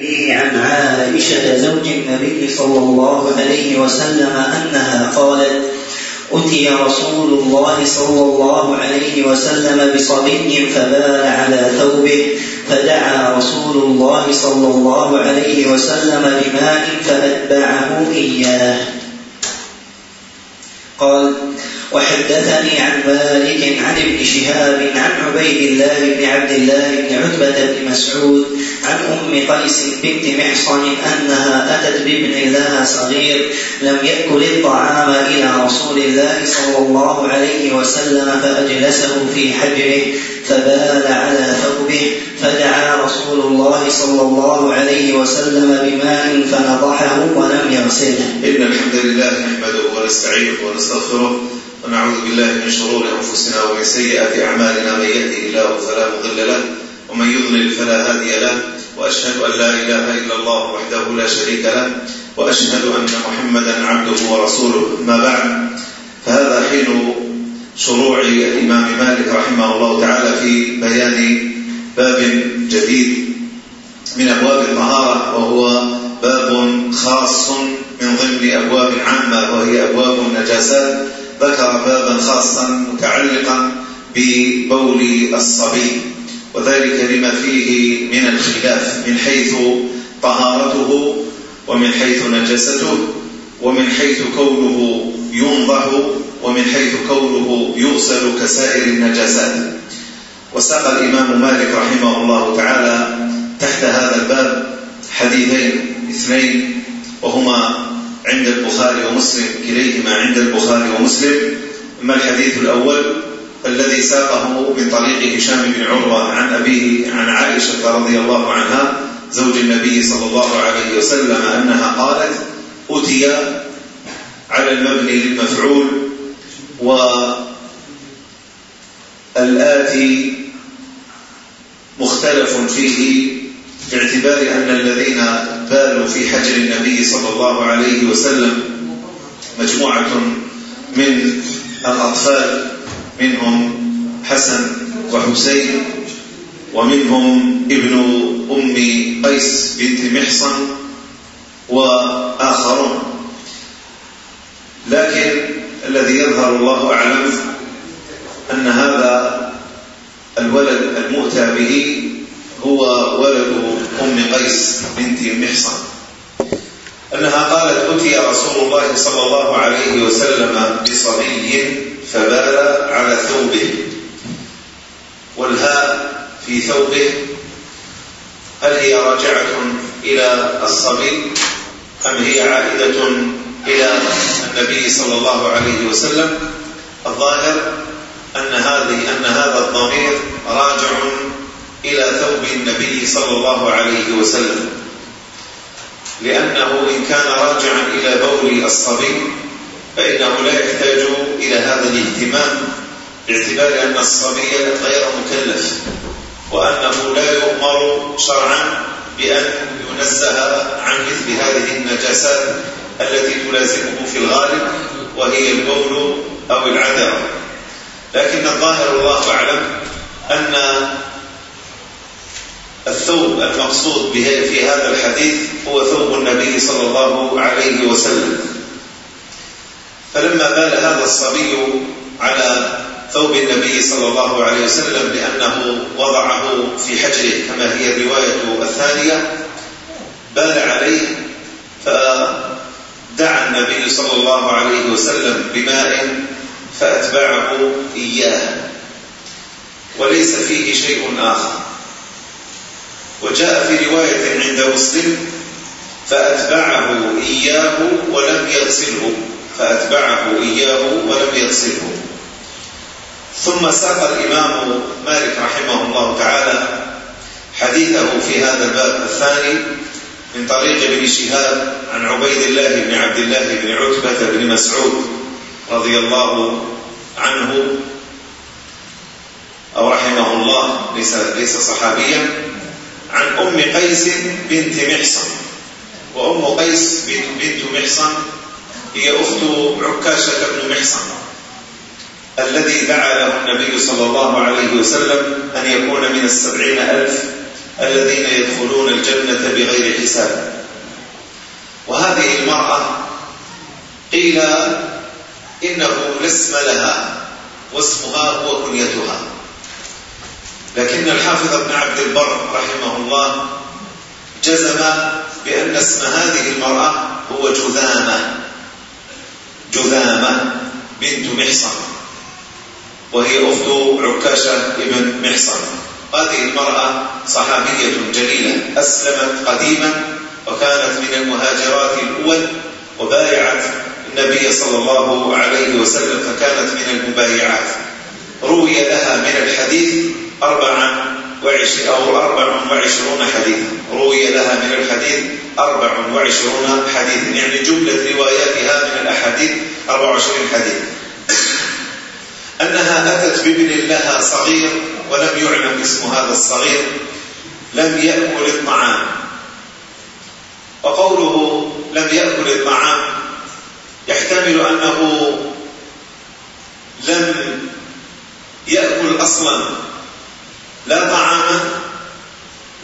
عن عائشة زوج النبي صلى الله عليه وسلم أنها قالت أتي رسول الله صلى الله عليه وسلم بصبي فبال على ثوبه فدعا رسول الله صلى الله عليه وسلم بماء فأتبعه إياه. قال وحدثني عن مالك عن ابن شهاب عن عبيد الله بن عبد الله بن عتبة بن مسعود عن أم قيس بنت محصن أنها أتت بابن لها صغير لم يأكل الطعام إلى رسول الله صلى الله عليه وسلم فأجلسه في حجره فبال على ثوبه فدعا رسول الله صلى الله عليه وسلم بماء فنضحه ولم يغسله. إن الحمد لله نحمده ونستعينه ونستغفره ونعوذ بالله من شرور أنفسنا ومن سيئات أعمالنا من يهده الله فلا مضل له ومن يضلل فلا هادي له وأشهد أن لا إله إلا الله وحده لا شريك له وأشهد أن محمدا عبده ورسوله. ما بعد فهذا حين شروع الإمام مالك رحمه الله تعالى في بيان باب جديد من أبواب المهارة وهو باب خاص من ضمن أبواب عامة وهي أبواب النجاسات. ذكر بابا خاصا متعلقا ببول الصبي. وذلك لما فيه من الخلاف من حيث طهارته ومن حيث نجسته ومن حيث كونه ينضح ومن حيث كونه يغسل كسائر النجاسات. وساق الإمام مالك رحمه الله تعالى تحت هذا الباب حديثين اثنين وهما عند البخاري ومسلم كليهما عند البخاري ومسلم. أما الحديث الأول الذي ساقه من طريق هشام بن عروة عن أبيه عن عائشة رضي الله عنها زوج النبي صلى الله عليه وسلم أنها قالت أتي على المبني للمفعول والآتي مختلف فيه باعتبار أن الذين بالوا في حجر النبي صلى الله عليه وسلم مجموعة من الأطفال. منهم حسن وحسين ومنهم ابن أم قيس بنت محصن وآخرون. لكن الذي يظهر الله أعلم أن هذا الولد المؤتى به هو ولد أم قيس بنت محصن. أنها قالت أتي رسول الله صلى الله عليه وسلم بصبي فبال على ثوبه. والهاء في ثوبه. هل هي راجعة إلى الصبي أم هي عائدة إلى النبي صلى الله عليه وسلم؟ الظاهر أن, هذه أن هذا الضمير راجع إلى ثوب النبي صلى الله عليه وسلم. لأنه إن كان راجعا إلى بول الصبي فإنه لا يحتاج إلى هذا الاهتمام باعتبار أن الصبي غير مكلف وأنه لا يؤمر شرعا بأن ينزه عن مثل هذه النجاسات التي تلازمه في الغالب وهي البول أو العذر لكن الظاهر الله أعلم أن الثوب المقصود في هذا الحديث هو ثوب النبي صلى الله عليه وسلم. فلما بال هذا الصبي على ثوب النبي صلى الله عليه وسلم لأنه وضعه في حجره كما هي الرواية الثانية بال عليه فدعا النبي صلى الله عليه وسلم بماء فأتبعه إياه. وليس فيه شيء آخر. وجاء في رواية عند مسلم فأتبعه إياه ولم يغسله فأتبعه إياه ولم يغسله. ثم ساق الإمام مالك رحمه الله تعالى حديثه في هذا الباب الثاني من طريق ابن شهاب عن عبيد الله بن عبد الله بن عتبة بن مسعود رضي الله عنه أو رحمه الله ليس, ليس صحابيا. عن أم قيس بنت محصن وأم قيس بنت محصن هي أخت عكاشة بن محصن الذي دعا له النبي صلى الله عليه وسلم أن يكون من السبعين ألف الذين يدخلون الجنة بغير حساب. وهذه المرأة قيل إنه لا اسم لها واسمها هو كنيتها. لكن الحافظ ابن عبد البر رحمه الله جزم بأن اسم هذه المرأة هو جذامة. جذامة بنت محصن. وهي أخت عكاشة ابن محصن. هذه المرأة صحابية جليلة. أسلمت قديما وكانت من المهاجرات الأول وبايعت النبي صلى الله عليه وسلم فكانت من المبايعات. روي لها من الحديث أربعا أو أربع وعشرون حديث روي لها من الحديث أربع وعشرون حديث يعني جملة رواياتها من الأحاديث أربع وعشرين حديث أنها أتت بابن لها صغير ولم يعلم اسم هذا الصغير لم يأكل الطعام. وقوله لم يأكل الطعام يحتمل أنه لم يأكل أصلا. لا طعاما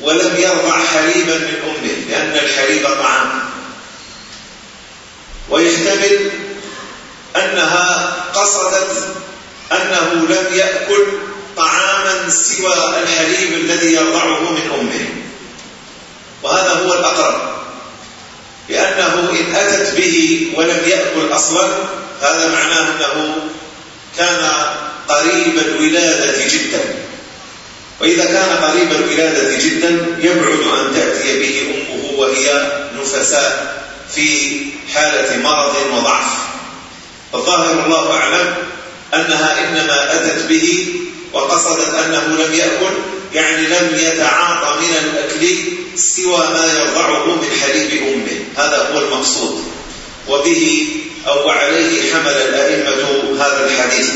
ولم يرضع حليبا من أمه لأن الحليب طعام. ويحتمل أنها قصدت أنه لم يأكل طعاما سوى الحليب الذي يرضعه من أمه. وهذا هو الأقرب لأنه إن أتت به ولم يأكل أصلا هذا معناه أنه كان قريب الولادة جدا. وإذا كان قريب الولادة جدا يبعد أن تأتي به أمه وهي نفساء في حالة مرض وضعف الظاهر الله أعلم أنها إنما أتت به وقصدت أنه لم يأكل يعني لم يتعاطى من الأكل سوى ما يرضعه من حليب أمه. هذا هو المقصود. وبه أو عليه حمل الأئمة هذا الحديث.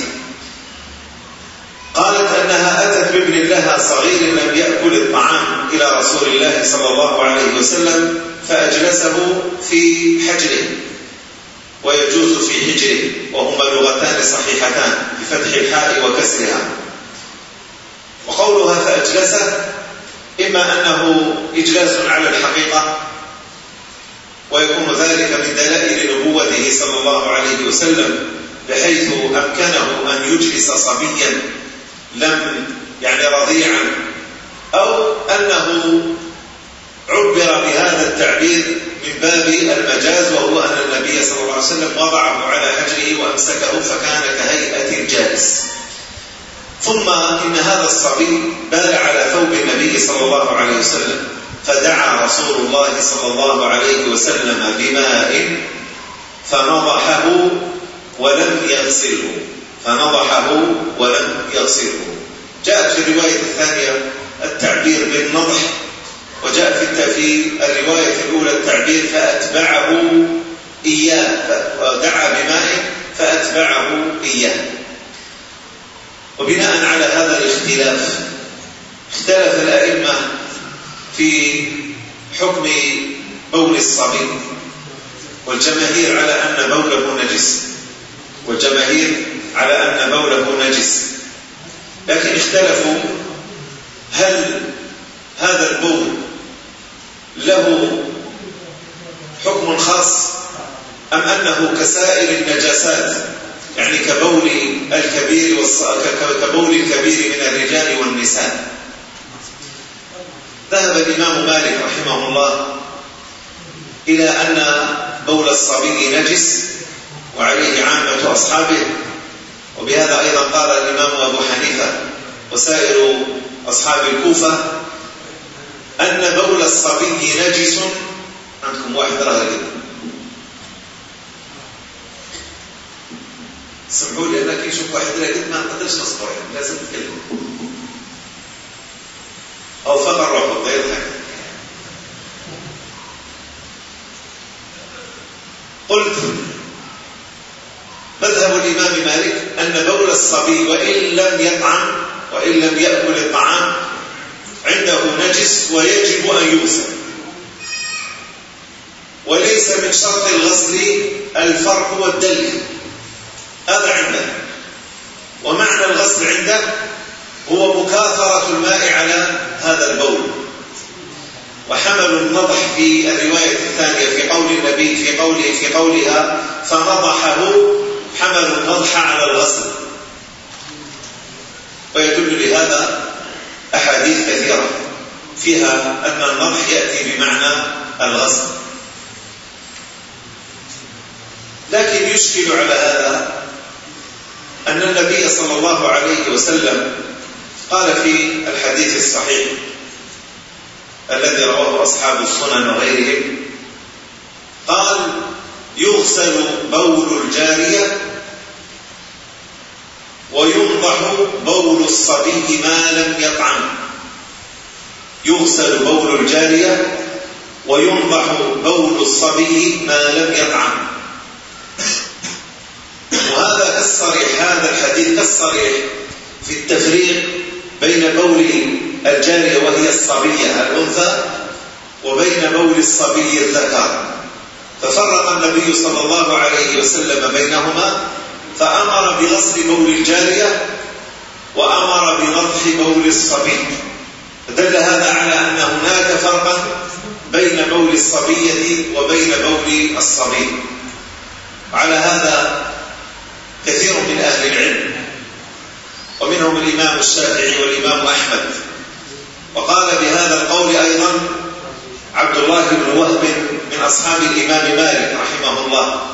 قالت أنها أتت بابن لها صغير لم يأكل الطعام إلى رسول الله صلى الله عليه وسلم فأجلسه في حجره ويجوز في حجره وهما لغتان صحيحتان بفتح الحاء وكسرها. وقولها فأجلسه إما أنه إجلاس على الحقيقة ويكون ذلك من دلائل نبوته صلى الله عليه وسلم بحيث أمكنه أن يجلس صبيا لم يعني رضيعا أو أنه عبر بهذا التعبير من باب المجاز وهو أن النبي صلى الله عليه وسلم وضعه على حجره وأمسكه فكان كهيئة الجالس. ثم إن هذا الصبي بال على ثوب النبي صلى الله عليه وسلم فدعا رسول الله صلى الله عليه وسلم بماء فنضحه ولم يغسله. فنضحه ولم يغسله جاءت في الرواية الثانية التعبير بالنضح وجاء في الرواية الأولى التعبير فأتبعه إياه ودعا بماء فأتبعه إياه. وبناء على هذا الاختلاف اختلف الأئمة في حكم بول الصبي والجماهير على أن بوله نجس والجماهير على أن بوله نجس. لكن اختلفوا هل هذا البول له حكم خاص أم أنه كسائر النجاسات؟ يعني كبول الكبير والص... كبول الكبير من الرجال والنساء. ذهب الإمام مالك رحمه الله إلى أن بول الصبي نجس وعليه عامة أصحابه. وبهذا أيضا قال الإمام أبو حنيفة وسائر أصحاب الكوفة أن بول الصبي نجس. عندكم واحد راه جدا سمحوا لي أنا كي نشوف واحد راكد ما نقدرش نصبر يعني لازم نتكلم أو فقط روحه ده يضحك قلت مذهب الإمام مالك أن بول الصبي وإن لم يطعم وإن لم يأكل الطعام عنده نجس ويجب أن يغسل وليس من شرط الغسل الفرق والدلك هذا عنده ومعنى الغسل عنده هو مكاثرة الماء على هذا البول. وحمل النضح في الرواية الثانية في قول النبي في قوله في قولها فنضحه حملوا النضح على الغسل ويدل لهذا أحاديث كثيرة فيها أن النضح يأتي بمعنى الغسل لكن يشكل على هذا أن النبي صلى الله عليه وسلم قال في الحديث الصحيح الذي رواه أصحاب السنن وغيرهم قال يغسل بول الجارية وينضح بول الصبي ما لم يطعم. يغسل بول الجارية وينضح بول الصبي ما لم يطعم. وهذا كالصريح هذا الحديث كالصريح في التفريق بين بول الجارية وهي الصبية الأنثى وبين بول الصبي الذكر. ففرق النبي صلى الله عليه وسلم بينهما فأمر بغسل بول الجارية وأمر بنضح بول الصبي. دل هذا على أن هناك فرقا بين بول الصبية وبين بول الصبي. على هذا كثير من أهل العلم ومنهم الإمام الشافعي والإمام أحمد. وقال بهذا القول أيضا عبد الله بن وهب من أصحاب الإمام مالك رحمه الله.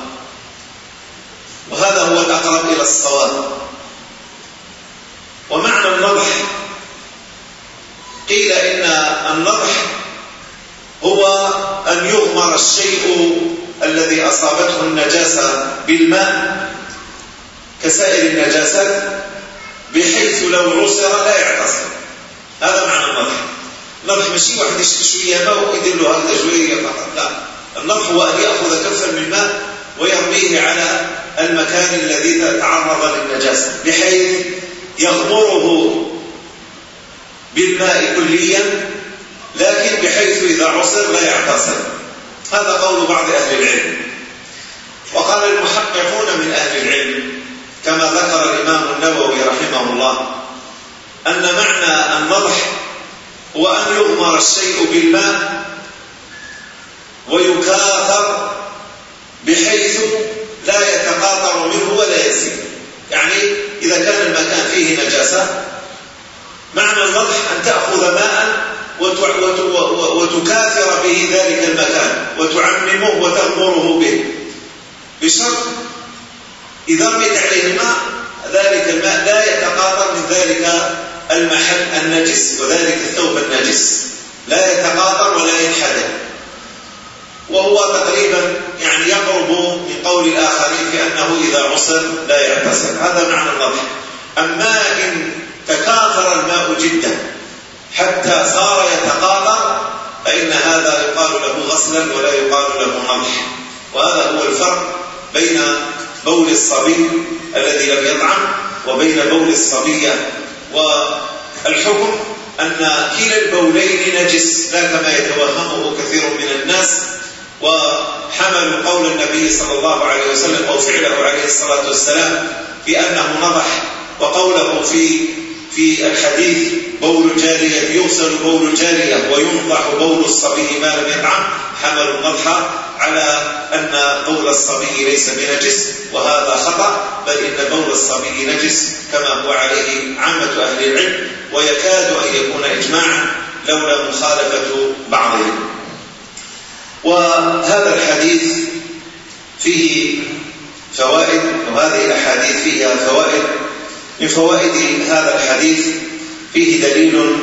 وهذا هو الأقرب إلى الصواب. ومعنى النضح قيل إن النضح هو أن يغمر الشيء الذي أصابته النجاسة بالماء كسائر النجاسات بحيث لو عسر لا يعتصر هذا معنى النضح. النضح ماشي واحد يشري شوية ماء ويدير له هذه فقط لا. النضح هو أن يأخذ كفا من ماء ويرميه على المكان الذي تعرض للنجاسة بحيث يغمره بالماء كليا لكن بحيث إذا عصر لا يعتصر. هذا قول بعض أهل العلم. وقال المحققون من أهل العلم كما ذكر الإمام النووي رحمه الله أن معنى النضح هو أن يغمر الشيء بالماء ويكاثر بحيث لا يتقاطع منه ولا يزيد. يعني إذا كان المكان فيه نجاسة معنى الوضح أن تأخذ ماء وتكاثر به ذلك المكان وتعممه وتغمره به. بشرط إذا رميت عليه الماء ذلك الماء لا يتقاطر من ذلك المحل النجس وذلك الثوب النجس. لا يتقاطر ولا ينحدر. وهو تقريبا يعني يقرب من قول الآخرين بأنه إذا عصر لا يغتسل. هذا معنى النظر أما إن تكاثر الماء جدا حتى صار يتقاطر فإن هذا يقال له غسلا ولا يقال له نضح وهذا هو الفرق بين بول الصبي الذي لم يطعم وبين بول الصبية والحكم أن كلا البولين نجس لا كما يتوهمه كثير من الناس وحملوا قول النبي صلى الله عليه وسلم أو فعله عليه الصلاة والسلام بأنه نضح وقوله في في الحديث بول جارية يغسل بول جارية وينضح بول الصبي ما لم يطعم حمل النضح على أن بول الصبي ليس بنجس وهذا خطأ بل إن بول الصبي نجس كما هو عليه عامة أهل العلم ويكاد أن يكون إجماعا لولا مخالفة بعضهم. وهذا الحديث فيه فوائد وهذه الأحاديث فيها فوائد. من فوائد هذا الحديث فيه دليل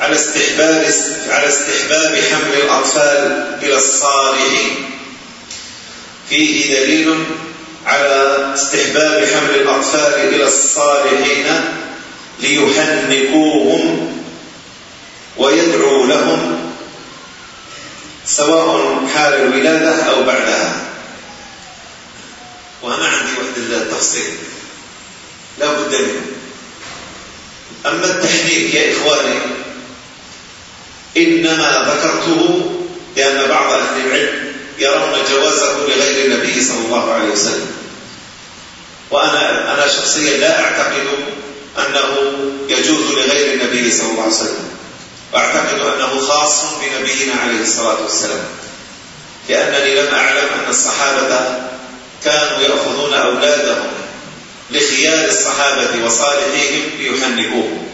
على استحباب على استحباب حمل الأطفال إلى الصالحين. فيه دليل على استحباب حمل الأطفال إلى الصالحين ليحنكوهم ويدعو لهم سواء حال الولادة أو بعدها. وأنا عندي واحد التفصيل لا بد منه. أما التحريك يا إخواني إنما ذكرته لأن بعض أهل العلم يرون جوازه لغير النبي صلى الله عليه وسلم. وأنا أنا شخصيا لا أعتقد أنه يجوز لغير النبي صلى الله عليه وسلم. وأعتقد أنه خاص بنبينا عليه الصلاة والسلام لأنني لم أعلم أن الصحابة كانوا يأخذون أولادهم لخيار الصحابة وصالحيهم ليحنكوهم.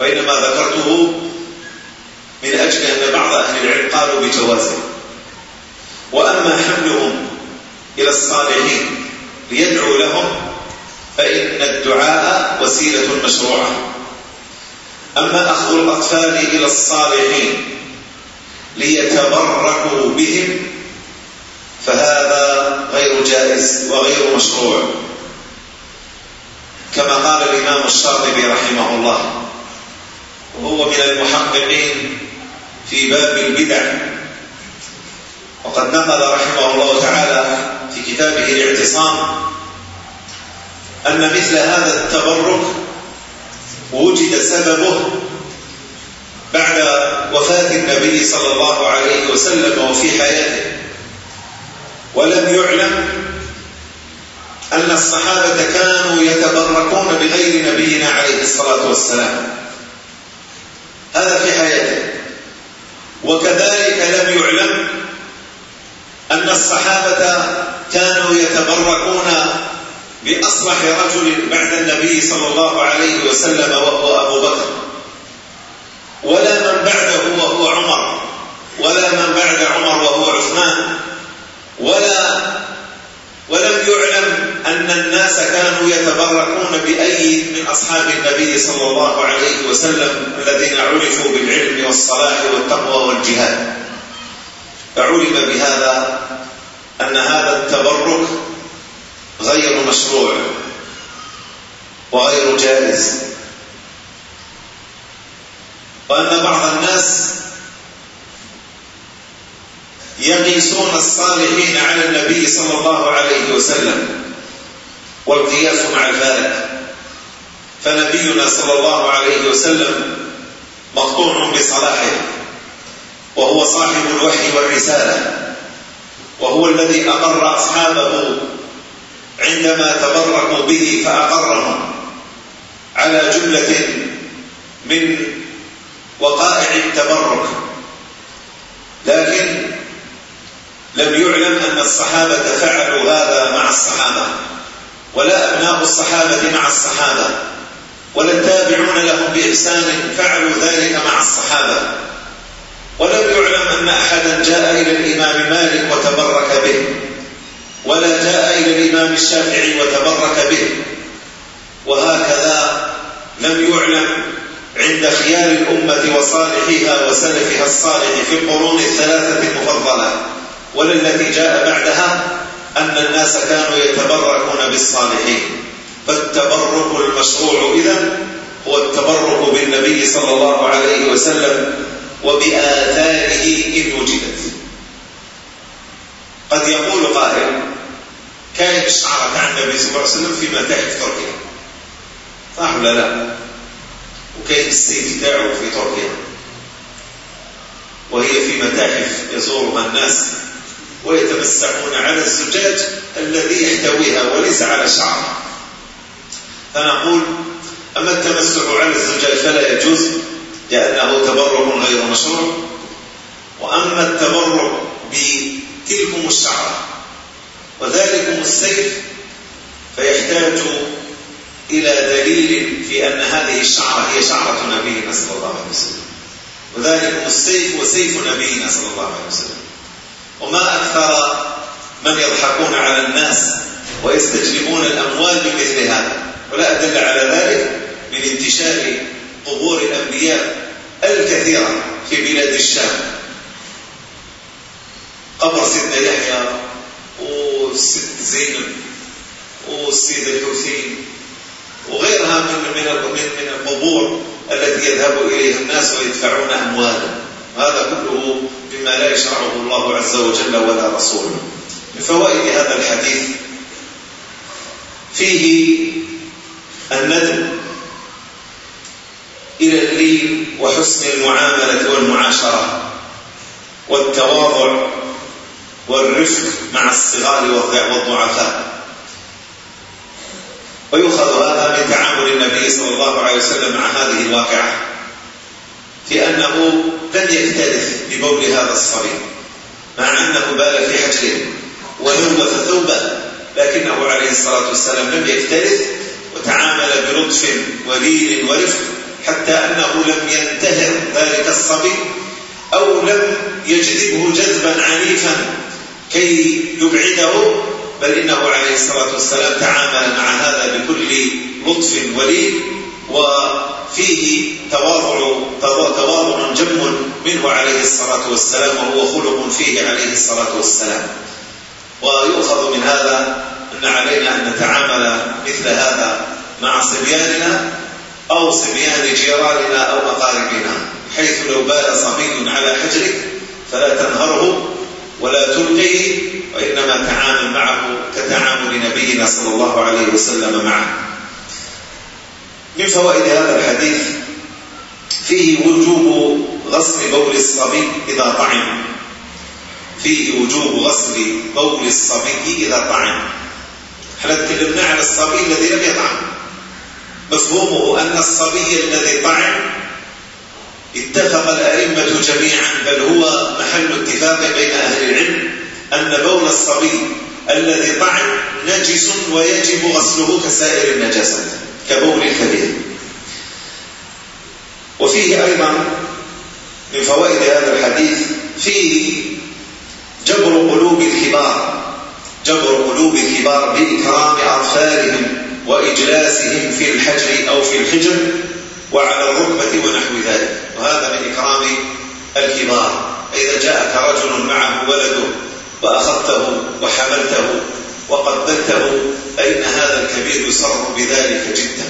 وإنما ذكرته من أجل أن بعض أهل العلم قالوا بجوازه. وأما حملهم إلى الصالحين ليدعو لهم فإن الدعاء وسيلة مشروعة. أما أخذ الأطفال إلى الصالحين ليتبركوا بهم؟ فهذا غير جائز وغير مشروع. كما قال الإمام الشاطبي رحمه الله وهو من المحققين في باب البدع. وقد نقل رحمه الله تعالى في كتابه الاعتصام أن مثل هذا التبرك وجد سببه بعد وفاة النبي صلى الله عليه وسلم وفي حياته. ولم يعلم أن الصحابة كانوا يتبركون بغير نبينا عليه الصلاة والسلام. هذا في حياته. وكذلك لم يعلم أن الصحابة كانوا يتبركون بأصبح رجل بعد النبي صلى الله عليه وسلم وهو أبو بكر. ولا من بعده وهو عمر. ولا من بعد عمر وهو عثمان. ولا ولم يعلم أن الناس كانوا يتبركون بأي من أصحاب النبي صلى الله عليه وسلم الذين عرفوا بالعلم والصلاة والتقوى والجهاد. فعلم بهذا أن هذا التبرك غير مشروع وغير جائز. وأن بعض الناس يقيسون الصالحين على النبي صلى الله عليه وسلم والقياس مع ذلك. فنبينا صلى الله عليه وسلم مقطوع بصلاحه وهو صاحب الوحي والرسالة وهو الذي أقر أصحابه عندما تبرأوا به فأقرهم على جملة من وقائع التبرك. لكن لم يعلم أن الصحابة فعلوا هذا مع الصحابة ولا أبناء الصحابة مع الصحابة ولا التابعون لهم بإحسان فعلوا ذلك مع الصحابة. ولم يعلم أن أحدا جاء إلى الإمام مالك وتبرك به. ولا جاء إلى الإمام الشافعي وتبرك به. وهكذا لم يعلم عند خيار الأمة وصالحها وسلفها الصالح في القرون الثلاثة المفضلة ولا جاء بعدها أن الناس كانوا يتبركون بالصالحين. فالتبرك المشروع إذا هو التبرك بالنبي صلى الله عليه وسلم وبآثاره إن وجدت. قد يقول قائل كان يشعر مع النبي صلى الله عليه وسلم في متاحف تركيا صح ولا لا؟ وكان السيد بتاعه في تركيا وهي في متاحف يزورها الناس ويتمسحون على الزجاج الذي يحتويها وليس على شعر. فنقول أما التمسح على الزجاج فلا يجوز لأنه تبرع غير مشروع. وأما التبرع بتلكم الشعره وذلكم السيف فيحتاج إلى دليل في أن هذه الشعرة هي شعرة نبينا صلى الله عليه وسلم. وذلكم السيف وسيف نبينا صلى الله عليه وسلم. وما أكثر من يضحكون على الناس ويستجلبون الأموال بمثل هذا. ولا أدل على ذلك من انتشار قبور الأنبياء الكثيرة في بلاد الشام. قبر سيدنا يحيى و ست زينب والسيدة الحسين وغيرها من من من من القبور التي يذهب إليها الناس ويدفعون أموالا. هذا كله بما لا يشرعه الله عز وجل ولا رسوله. من فوائد هذا الحديث فيه الندم إلى اللين وحسن المعاملة والمعاشرة والتواضع والرفق مع الصغار والضعفاء. ويؤخذ هذا من تعامل النبي صلى الله عليه وسلم مع هذه الواقعة في أنه لم يكترث ببول هذا الصبي مع أنه بال في حجره ونوف ثوبة لكنه عليه الصلاة والسلام لم يكترث وتعامل بلطف وليل ورفق حتى أنه لم ينتهر ذلك الصبي أو لم يجذبه جذبا عنيفا. كي يبعده بل إنه عليه الصلاة والسلام تعامل مع هذا بكل لطف ولي وفيه تواضع تواضع جم منه عليه الصلاة والسلام وهو خلق فيه عليه الصلاة والسلام. ويؤخذ من هذا أن علينا أن نتعامل مثل هذا مع صبياننا أو صبيان جيراننا أو أقاربنا حيث لو بال صبي على حجرك فلا تنهره. ولا تلقيه وإنما تعامل معه كتعامل نبينا صلى الله عليه وسلم معه. من فوائد هذا الحديث فيه وجوب غسل بول الصبي إذا طعم. فيه وجوب غسل بول الصبي إذا طعم. إحنا تكلمنا نعم عن الصبي الذي لم يطعم؟ مفهومه أن الصبي الذي طعم اتفق الأئمة جميعا بل هو محل اتفاق بين أهل العلم أن بول الصبي الذي طعن نجس ويجب غسله كسائر النجاسات كبول الكبير وفيه أيضا من فوائد هذا الحديث فيه جبر قلوب الكبار جبر قلوب الكبار بإكرام أطفالهم وإجلاسهم في الحجر أو في الحجر وعلى الركبة ونحو ذلك. وهذا من إكرام الكبار. إذا جاءك رجل معه ولده وأخذته وحملته وقبلته فإن هذا الكبير يسر بذلك جدا.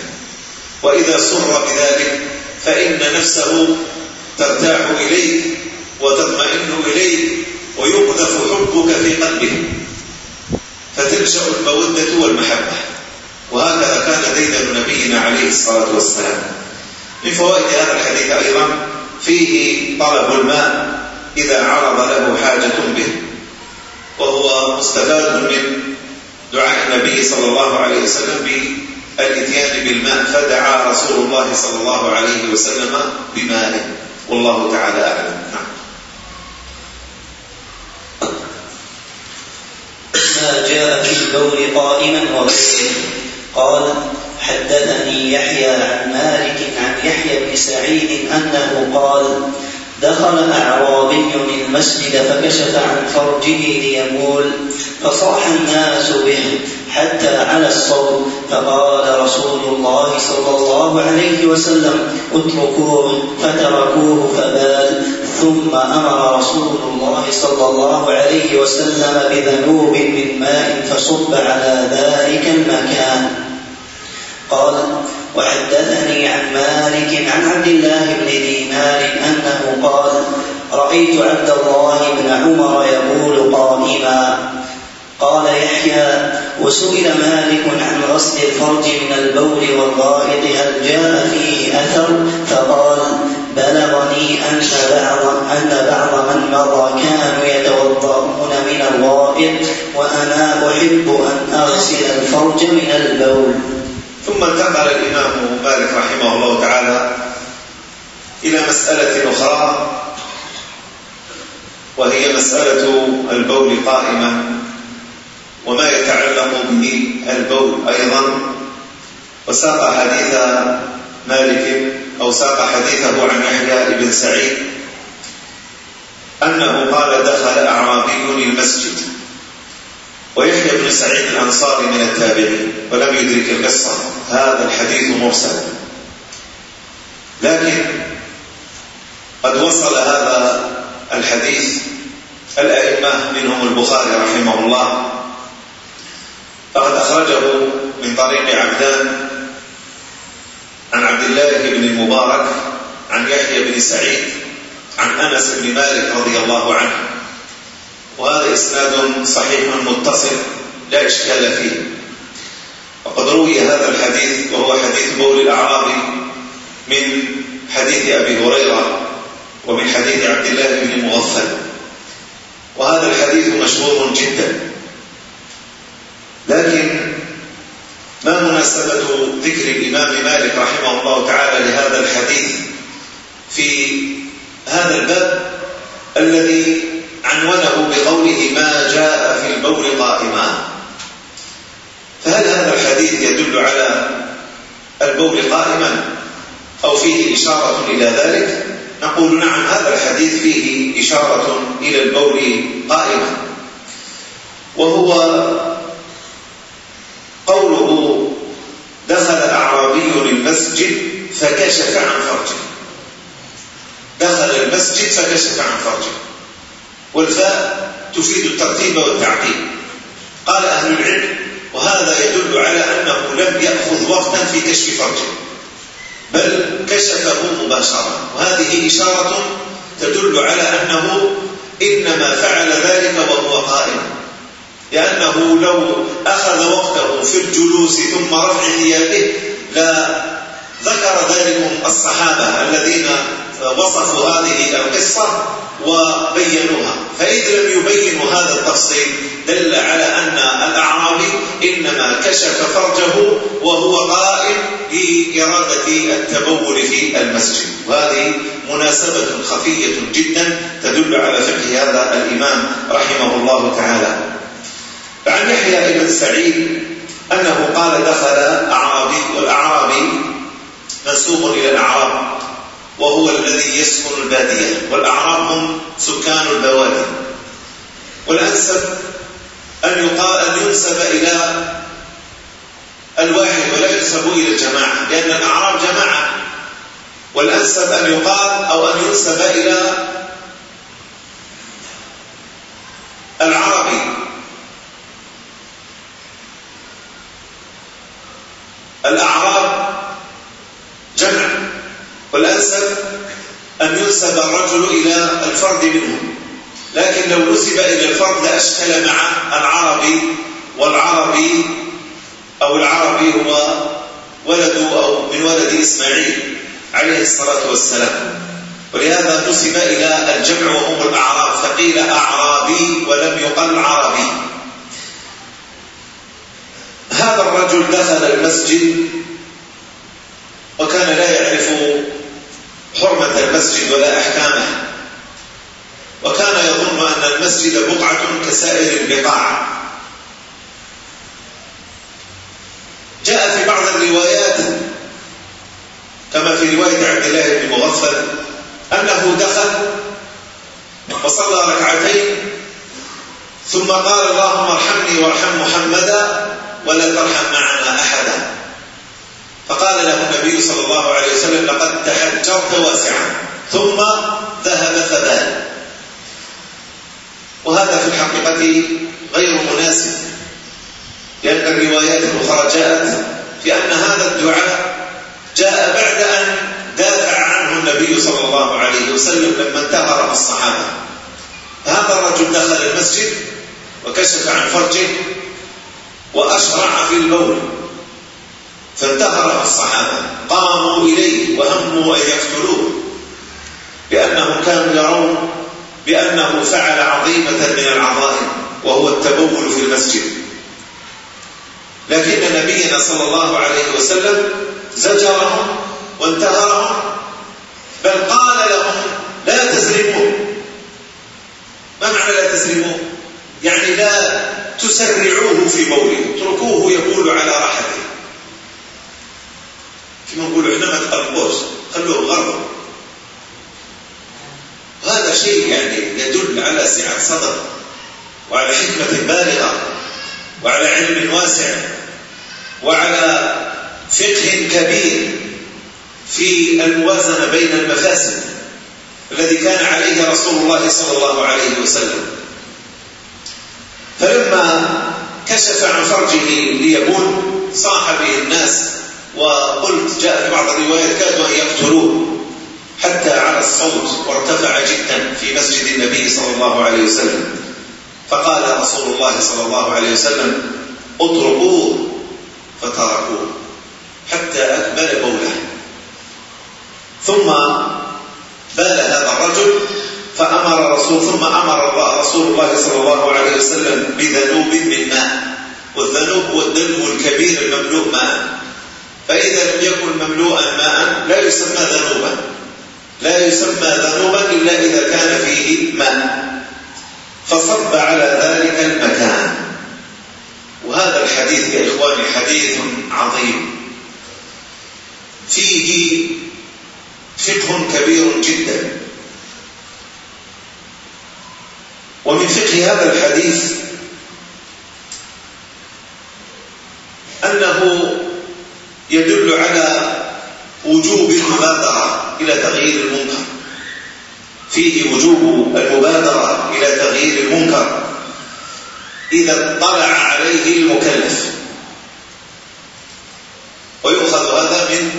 وإذا سر بذلك فإن نفسه ترتاح إليك وتطمئن إليك ويقذف حبك في قلبه. فتنشأ المودة والمحبة. وهكذا كان دين نبينا عليه الصلاة والسلام. من فوائد هذا الحديث أيضا. فيه طلب الماء إذا عرض له حاجة به وهو مستفاد من دعاء النبي صلى الله عليه وسلم بالإتيان بالماء فدعا رسول الله صلى الله عليه وسلم بماء والله تعالى أعلم. نعم. ما جاء في البول قائما وغيره. قال حدثني يحيى عن مالك عن يحيى بن سعيد أنه قال دخل أعرابي المسجد فكشف عن فرجه ليمول فصاح الناس به حتى على الصوم فقال رسول الله صلى الله عليه وسلم اتركوه فتركوه فبال. ثم أمر رسول الله صلى الله عليه وسلم بذنوب من ماء فصب على ذلك المكان. قال وحدثني عن مالك عن عبد الله بن دينار أنه قال رأيت عبد الله بن عمر يقول قائما قال يحيى وسئل مالك عن غسل الفرج من البول والغائط هل جاء فيه أثر؟ فقال بلغني أن بعض أن بعض من مضى كانوا يتوضاون من الغائط وأنا أحب أن أغسل الفرج من البول. ثم انتقل الإمام مالك رحمه الله تعالى إلى مسألة أخرى وهي مسألة البول قائمة وما يتعلق به البول أيضا وساق حديث مالك أو ساق حديثه عن يحيى بن سعيد أنه قال دخل أعرابي المسجد ويحيى بن سعيد الأنصاري من التابعين ولم يدرك القصة. هذا الحديث مرسلا. لكن قد وصل هذا الحديث الأئمة منهم البخاري رحمه الله. فقد أخرجه من طريق عبدان عن عبد الله بن المبارك عن يحيى بن سعيد عن أنس بن مالك رضي الله عنه. وهذا إسناد صحيح متصل لا إشكال فيه. وقد روي هذا الحديث وهو حديث بول الأعرابي من حديث أبي هريرة ومن حديث عبد الله بن المغفل وهذا الحديث مشهور جدا. لكن ما مناسبة ذكر الإمام مالك رحمه الله تعالى لهذا الحديث في هذا الباب الذي عنونه بقوله ما جاء في البول قائما. فهل هذا الحديث يدل على البول قائما أو فيه إشارة إلى ذلك؟ نقول نعم هذا الحديث فيه إشارة إلى البول قائما. وهو قوله دخل أعرابي المسجد فكشف عن فرجه. دخل المسجد فكشف عن فرجه. والفاء تفيد الترتيب والتعقيب قال أهل العلم وهذا يدل على أنه لم يأخذ وقتا في كشف فرجه. بل كشفه مباشرة. وهذه إشارة تدل على أنه إنما فعل ذلك وهو قائم. لأنه لو أخذ وقته في الجلوس ثم رفع ثيابه لا ذكر ذلك الصحابة الذين وصفوا هذه القصة وبينوها. فإذا لم يبينوا هذا التفصيل دل على أن الأعرابي إنما كشف فرجه وهو قائم بإرادة التبول في المسجد. وهذه مناسبة خفية جدا تدل على فقه هذا الإمام رحمه الله تعالى. عن يحيى بن سعيد أنه قال دخل أعرابي والأعرابي منسوب إلى الأعراب. وهو الذي يسكن البادية والأعراب هم سكان البوادي. والأنسب أن يقال أن ينسب إلى الواحد ولا ينسب إلى الجماعة لأن الأعراب جماعة. والأنسب أن يقال أو أن ينسب إلى العربي. الأعراب أن ينسب الرجل إلى الفرد منهم لكن لو نسب إلى الفرد لأشكل مع العربي والعربي أو العربي هو ولد أو من ولد إسماعيل عليه الصلاة والسلام. ولهذا نسب إلى الجمع وهم الأعراب فقيل أعرابي ولم يقل عربي. هذا الرجل دخل المسجد وكان لا يعرف حرمة المسجد ولا أحكامه. وكان يظن أن المسجد بقعة كسائر البقاع. جاء في بعض الروايات كما في رواية عبد الله بن مغفل أنه دخل وصلى ركعتين ثم قال اللهم ارحمني وارحم محمدا ولا ترحم معنا أحدا. فقال له النبي صلى الله عليه وسلم لقد تحجرت واسعا. ثم ذهب ثبان وهذا في الحقيقة غير مناسب لأن الروايات الأخرى جاءت في أن هذا الدعاء جاء بعد أن دافع عنه النبي صلى الله عليه وسلم لما انتهر الصحابة. هذا الرجل دخل المسجد وكشف عن فرجه وأشرع في البول. فانتهر الصحابة قاموا إليه وهموا أن يقتلوه. لأنهم كانوا يرون بأنه فعل عظيمة من العظائم وهو التبول في المسجد. لكن نبينا صلى الله عليه وسلم زجرهم وانتهرهم بل قال لهم لا تسرقوا. ما معنى لا تسرقوا؟ يعني لا تسرعوه في بوله اتركوه يبول على راحته. نقول علمة أرقوس خلوه غرب. هذا شيء يعني يدل على سعة صدر وعلى حكمة بالغة وعلى علم واسع وعلى فقه كبير في الموازنة بين المفاسد الذي كان عليه رسول الله صلى الله عليه وسلم. فلما كشف عن فرجه ليبون صاح به الناس وقلت جاء في بعض الروايات كادوا أن يقتلوه حتى على الصوت وارتفع جدا في مسجد النبي صلى الله عليه وسلم. فقال رسول الله صلى الله عليه وسلم اتركوه فتركوه حتى أكمل بوله ثم بال هذا الرجل فأمر رسول ثم أمر رسول الله صلى الله عليه وسلم بذنوب من ماء والذنوب هو الدنب الكبير المملوء ماء. فإذا لم يكن مملوءا ماء لا يسمى ذنوبا. لا يسمى ذنوبا إلا إذا كان فيه ماء. فصب على ذلك المكان. وهذا الحديث يا إخواني حديث عظيم. فيه فقه كبير جدا. ومن فقه هذا الحديث أنه يدل على وجوب المبادرة إلى تغيير المنكر. فيه وجوب المبادرة إلى تغيير المنكر. إذا اطلع عليه المكلف. ويؤخذ هذا من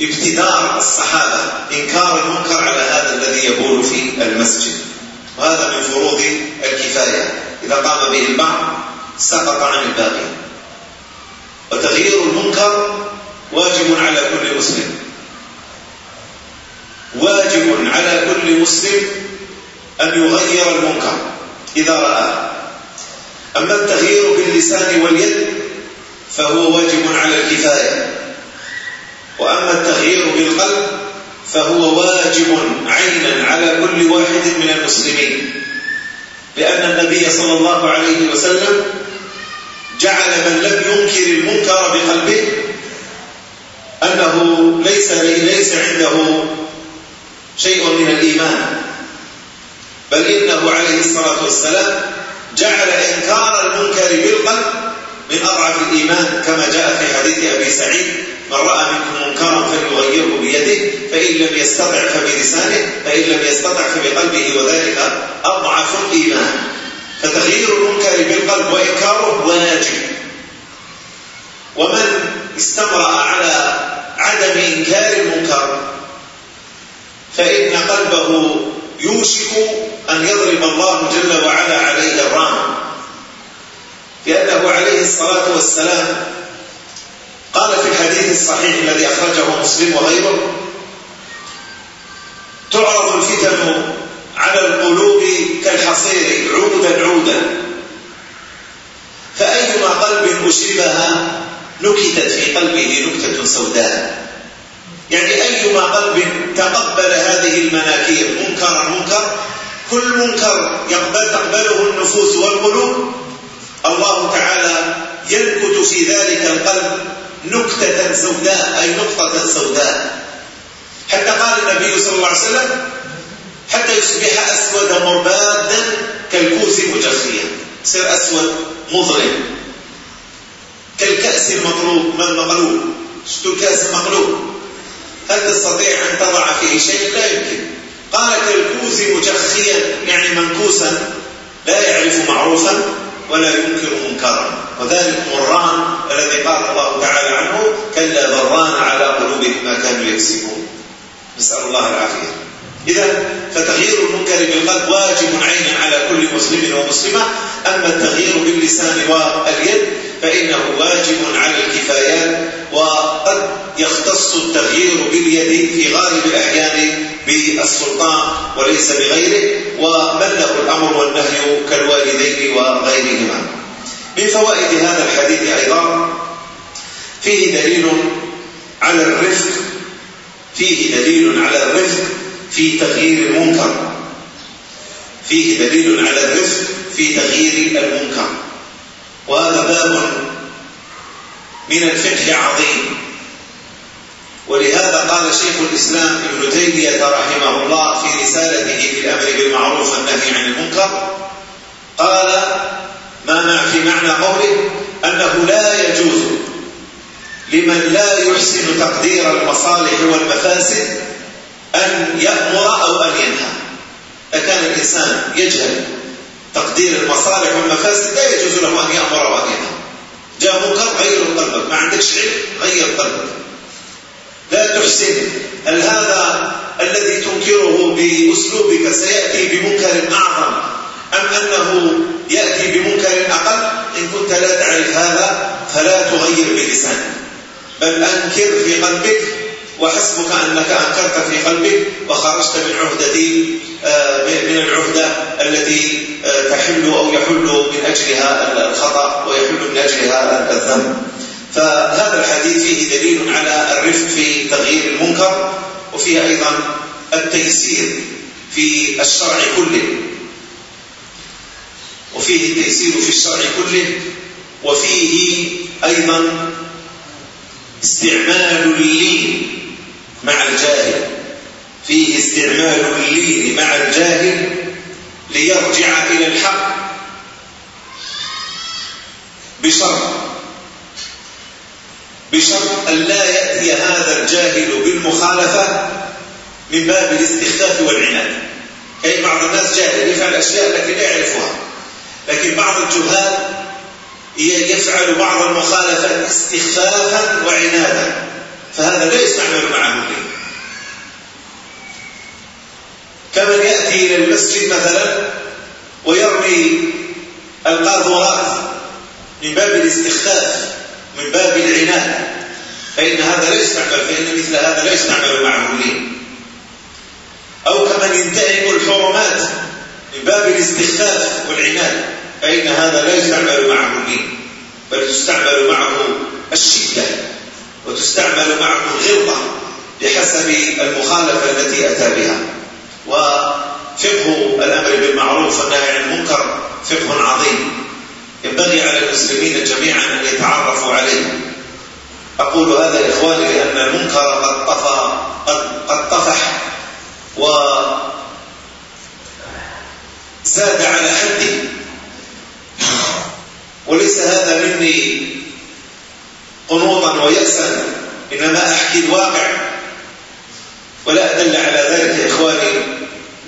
ابتدار الصحابة إنكار المنكر على هذا الذي يقول في المسجد. وهذا من فروض الكفاية. إذا قام به البعض سقط عن الباقي. وتغيير المنكر واجب على كل مسلم. واجب على كل مسلم أن يغير المنكر إذا رآه. أما التغيير باللسان واليد فهو واجب على الكفاية. وأما التغيير بالقلب فهو واجب عينا على كل واحد من المسلمين. لأن النبي صلى الله عليه وسلم جعل من لم ينكر المنكر بقلبه أنه ليس ليس عنده شيء من الإيمان. بل إنه عليه الصلاة والسلام جعل إنكار المنكر بالقلب من أضعف الإيمان كما جاء في حديث أبي سعيد من رأى منكم منكرا فليغيره بيده فإن لم يستطع فبلسانه فإن لم يستطع فبقلبه وذلك أضعف الإيمان. فتغيير المنكر بالقلب وإنكاره واجب ومن استمر على عدم إنكار المنكر. فإن قلبه يوشك أن يضرب الله جل وعلا عليه الرام لأنه عليه الصلاة والسلام قال في الحديث الصحيح الذي أخرجه مسلم وغيره تعرض الفتن على القلوب كالحصير عودا عودا. فأيما قلب أشربها نكتت في قلبه نكتة سوداء يعني أيما قلب تقبل هذه المناكير منكر منكر كل منكر يقبل تقبله النفوس والقلوب۔ الله تعالى ينكت في ذلك القلب نكتة سوداء أي نقطة سوداء۔ حتى قال النبي صلى الله عليه وسلم حتى يصبح أسود مربادا كالكوس مجخيا سر أسود مظلم۔ كالكأس المطلوب ما المقلوب شتو الكأس المقلوب هل تستطيع أن تضع فيه شيء؟ لا يمكن. قال كالكوز مجخيا يعني منكوسا. لا يعرف معروفا ولا ينكر منكرا. وذلك مران الذي قال الله تعالى عنه كلا ضران على قلوبهم ما كانوا يكسبون. نسأل الله العافية. إذا فتغيير المنكر بالقلب واجب عين على كل مسلم ومسلمة. أما التغيير باللسان واليد فإنه واجب على الكفايات وقد يختص التغيير باليد في غالب الأحيان بالسلطان وليس بغيره ومن له الأمر والنهي كالوالدين وغيرهما. من فوائد هذا الحديث أيضا فيه دليل على الرفق فيه دليل على الرفق في تغيير المنكر. فيه دليل على الرفق في تغيير المنكر. وهذا باب من الفقه عظيم. ولهذا قال شيخ الإسلام ابن تيمية رحمه الله في رسالته في الأمر بالمعروف والنهي عن المنكر قال ما في معنى قوله أنه لا يجوز لمن لا يحسن تقدير المصالح والمفاسد أن يأمر أو أن ينهى. أكان الإنسان يجهل تقدير المصالح والمفاسد لا يجوز له أن يأمر وأن جاء منكر غير قلبك ما عندكش علم غير قلبك لا تحسن هل هذا الذي تنكره بأسلوبك سيأتي بمنكر أعظم أم أنه يأتي بمنكر أقل؟ إن كنت لا تعرف هذا فلا تغير بلسانك. بل أنكر في قلبك وحسبك أنك أنكرت في قلبك وخرجت من عهدتي آه، من العهدة التي آه، تحل أو يحل من أجلها الخطأ ويحل من أجلها الذنب. فهذا الحديث فيه دليل على الرفق في تغيير المنكر وفيه أيضا التيسير في الشرع كله. وفيه التيسير في الشرع كله وفيه أيضا استعمال اللين مع الجاهل فيه استعمال اللين مع الجاهل ليرجع إلى الحق بشرط بشرط أن لا يأتي هذا الجاهل بالمخالفة من باب الاستخفاف والعناد. أي بعض الناس جاهل يفعل أشياء لكن لا يعرفها. لكن بعض الجهال يفعل بعض المخالفات استخفافا وعنادا. فهذا لا يستعمل معه به كمن يأتي إلى المسجد مثلا ويرمي القاذورات من باب الاستخفاف من باب العناد فإن هذا لا يستعمل فإن مثل هذا لا يستعمل معه به أو كمن ينتهك الحرمات من باب الاستخفاف والعناد فإن هذا لا يستعمل معه به بل تستعمل معه الشدة. وتستعمل معه الغلطة بحسب المخالفة التي أتى بها. وفقه الأمر بالمعروف والنهي عن المنكر فقه عظيم. ينبغي على المسلمين جميعا أن يتعرفوا عليه. أقول هذا يا إخواني لأن المنكر قد طفى قد, قد طفح و زاد على حده. وليس هذا مني قنوطا ويأسا إنما أحكي الواقع. ولا أدل على ذلك يا إخواني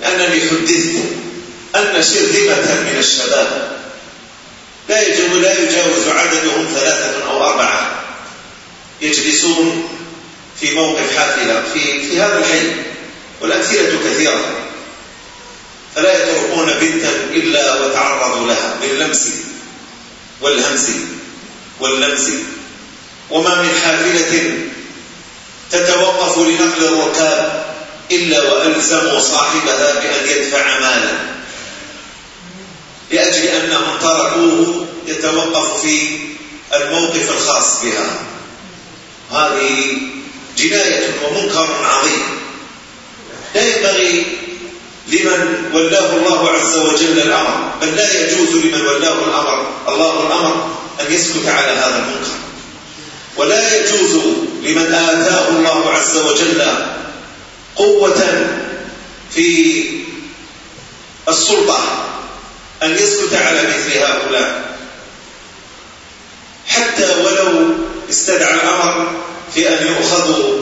لأنني حدثت أن شرذمة من الشباب. لا يجب لا يجاوز عددهم ثلاثة أو أربعة. يجلسون في موقف حافلة في, في هذا الحي. والأمثلة كثيرة. فلا يتركون بنتا إلا وتعرضوا لها باللمس والهمس واللمس. وما من حافلة تتوقف لنقل الركاب إلا وألزموا صاحبها بأن يدفع مالا. لأجل أنهم تركوه يتوقف في الموقف الخاص بها. هذه جناية ومنكر عظيم. لا ينبغي لمن ولاه الله عز وجل الأمر بل لا يجوز لمن ولاه الأمر الله الأمر أن يسكت على هذا المنكر. ولا يجوز لمن آتاه الله عز وجل قوة في السلطة أن يسكت على مثل هؤلاء. حتى ولو استدعى الأمر في أن يؤخذوا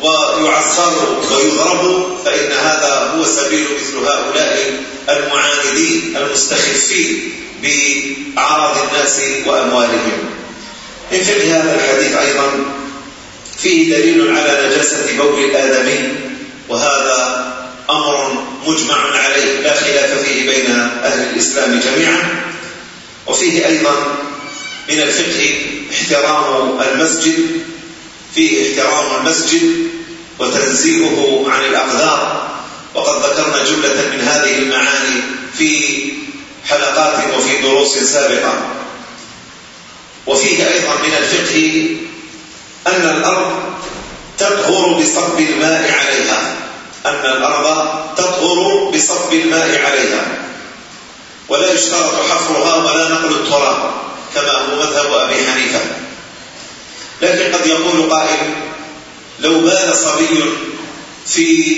ويعصروا ويضربوا فإن هذا هو سبيل مثل هؤلاء المعاندين المستخفين بأعراض الناس وأموالهم. من فقه هذا الحديث أيضا. فيه دليل على نجاسة بول الآدمي وهذا أمر مجمع عليه. لا خلاف فيه بين أهل الإسلام جميعا. وفيه أيضا من الفقه احترام المسجد. فيه احترام المسجد وتنزيهه عن الأقدار. وقد ذكرنا جملة من هذه المعاني في حلقات وفي دروس سابقة. وفيه أيضا من الفقه أن الأرض تطهر بصب الماء عليها. أن الأرض تطهر بصب الماء عليها. ولا يشترط حفرها ولا نقل التراب كما هو مذهب أبي حنيفة. لكن قد يقول قائل لو بال صبي في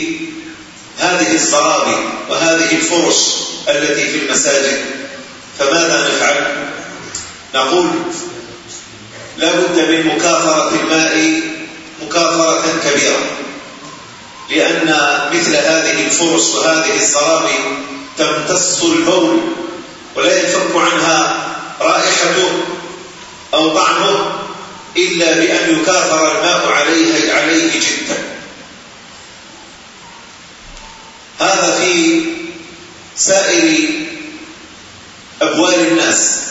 هذه الزرابي وهذه الفرش التي في المساجد فماذا نفعل؟ نقول لا بد من مكافرة الماء مكافرة كبيرة لأن مثل هذه الفرص وهذه السراب تمتص البول ولا ينفك عنها رائحته أو طعمه إلا بأن يكافر الماء عليه عليه جدا. هذا في سائر أبوال الناس.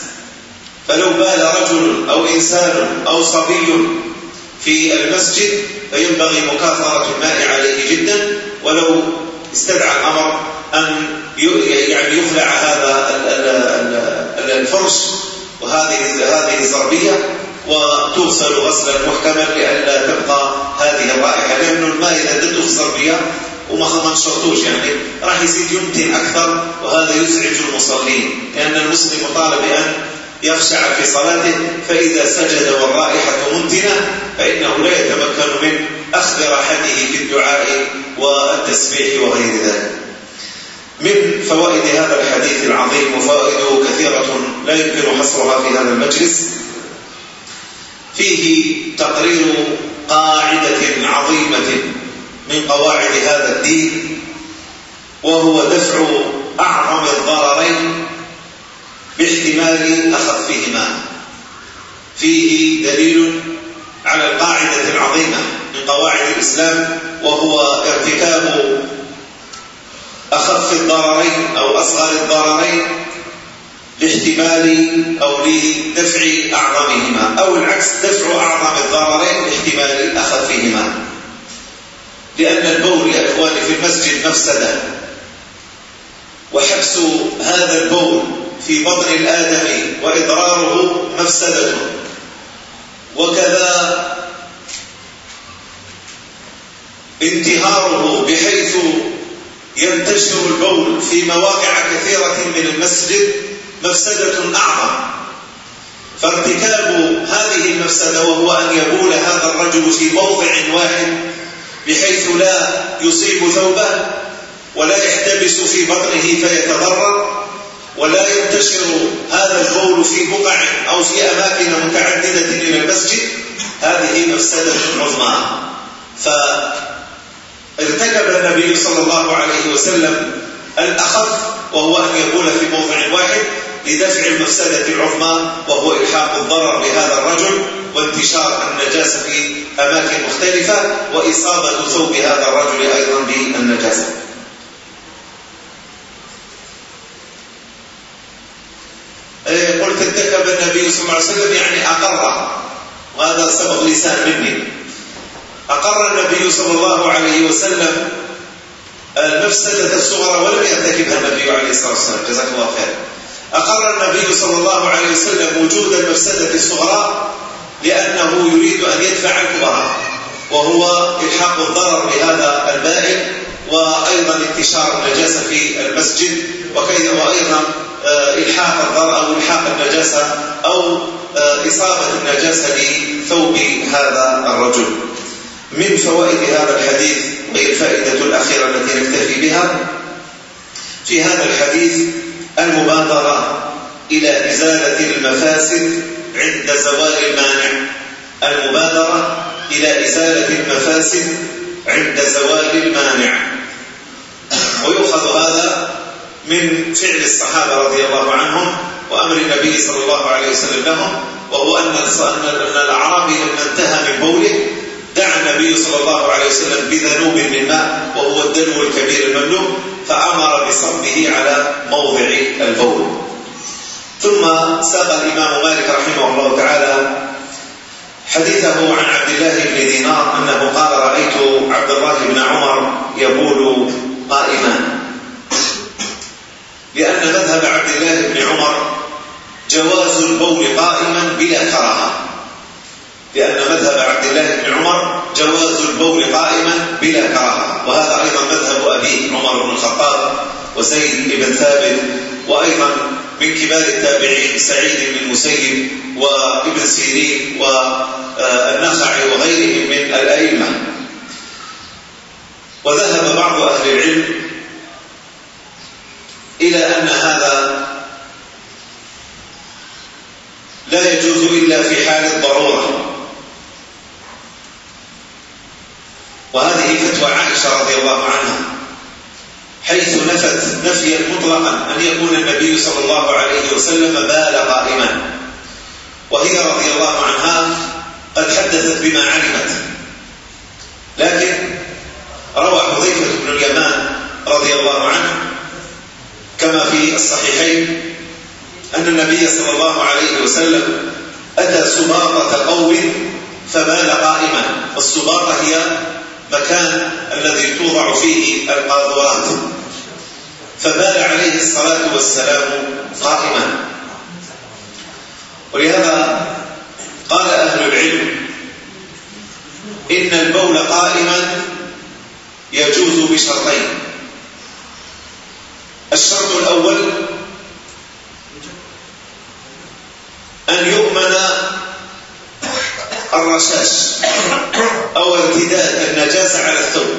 فلو بال رجل أو إنسان أو صبي في المسجد فينبغي مكافرة الماء عليه جدا ولو استدعى الأمر أن يعني يخلع هذا الفرش وهذه هذه الزربية وتغسل غسلا محتمل لئلا تبقى هذه الرائحة. لأن الماء إذا دته الزربية وما نشرتوش يعني راح يزيد يمتن أكثر وهذا يزعج المصلين. لأن المسلم طالب أن يخشع في صلاته فإذا سجد والرائحة منتنة فإنه لا يتمكن من أخذ راحته في الدعاء والتسبيح وغير ذلك. من فوائد هذا الحديث العظيم وفوائده كثيرة لا يمكن حصرها في هذا المجلس فيه تقرير قاعدة عظيمة من قواعد هذا الدين وهو دفع أعظم الضررين باحتمال أخفهما. فيه دليل على القاعدة العظيمة من قواعد الإسلام وهو ارتكاب أخف الضررين أو أصغر الضررين لاحتمال أو لدفع أعظمهما أو العكس دفع أعظم الضررين لاحتمال أخفهما. لأن البول يا إخواني في المسجد مفسدة وحبس هذا البول في بطن الآدم وإضراره مفسدة. وكذا انتهاره بحيث ينتشر البول في مواقع كثيرة من المسجد مفسدة أعظم. فارتكاب هذه المفسدة وهو أن يبول هذا الرجل في موضع واحد بحيث لا يصيب ثوبه ولا يحتبس في بطنه فيتضرر. ولا ينتشر هذا البول في بقع أو في أماكن متعددة من المسجد. هذه مفسدة عظمى. فارتكب النبي صلى الله عليه وسلم الأخف وهو أن يقول في موضع واحد لدفع المفسدة العظمى وهو إلحاق الضرر بهذا الرجل وانتشار النجاسة في أماكن مختلفة وإصابة ثوب هذا الرجل أيضا بالنجاسة. يقول كذب النبي صلى الله عليه وسلم يعني أقر. وهذا سبق لسان مني. أقر النبي صلى الله عليه وسلم المفسدة الصغرى ولم يرتكبها النبي عليه الصلاة والسلام. جزاك الله خير. أقر النبي صلى الله عليه وسلم وجود المفسدة الصغرى لأنه يريد أن يدفع الكبرى وهو إلحاق الضرر بهذا البائع وأيضا انتشار النجاسة في المسجد وكذا وأيضا آه، إلحاق الضرع أو إلحاق النجاسة أو آه، إصابة النجاسة بثوب هذا الرجل. من فوائد هذا الحديث وهي الفائدة الأخيرة التي نكتفي بها في هذا الحديث المبادرة إلى إزالة المفاسد عند زوال المانع. المبادرة إلى إزالة المفاسد عند زوال المانع. ويؤخذ هذا من فعل الصحابة رضي الله عنهم وأمر النبي صلى الله عليه وسلم لهم وهو أن العربي لما انتهى من بوله دعا النبي صلى الله عليه وسلم بذنوب من ماء وهو الدنو الكبير المملوك فأمر بصمه على موضع البول. ثم ساق الإمام مالك رحمه الله تعالى حديثه عن عبد الله بن دينار أنه قال رأيت عبد الله بن عمر يقول قائما. لأن مذهب عبد الله بن عمر جواز البول قائما بلا كراهة. لأن مذهب عبد الله بن عمر جواز البول قائما بلا كراهة. وهذا أيضا مذهب أبيه عمر بن الخطاب وسيد بن ثابت وأيضا من كبار التابعين سعيد بن مسيب وابن سيرين والنخعي وغيرهم من الأئمة. وذهب بعض أهل العلم إلى أن هذا لا يجوز إلا في حال الضرورة. وهذه فتوى عائشة رضي الله عنها حيث نفت نفيا مطلقا أن يكون النبي صلى الله عليه وسلم بال قائما وهي رضي الله عنها قد حدثت بما علمت. لكن روى حذيفة بن اليمان رضي الله عنه كما في الصحيحين أن النبي صلى الله عليه وسلم أتى سباطة قوم فمال قائما والسباطة هي مكان الذي توضع فيه القاذورات فبال عليه الصلاة والسلام قائما. ولهذا قال أهل العلم إن البول قائما يجوز بشرطين. الشرط الأول أن يؤمن الرشاش أو ارتداء النجاسة على الثوب.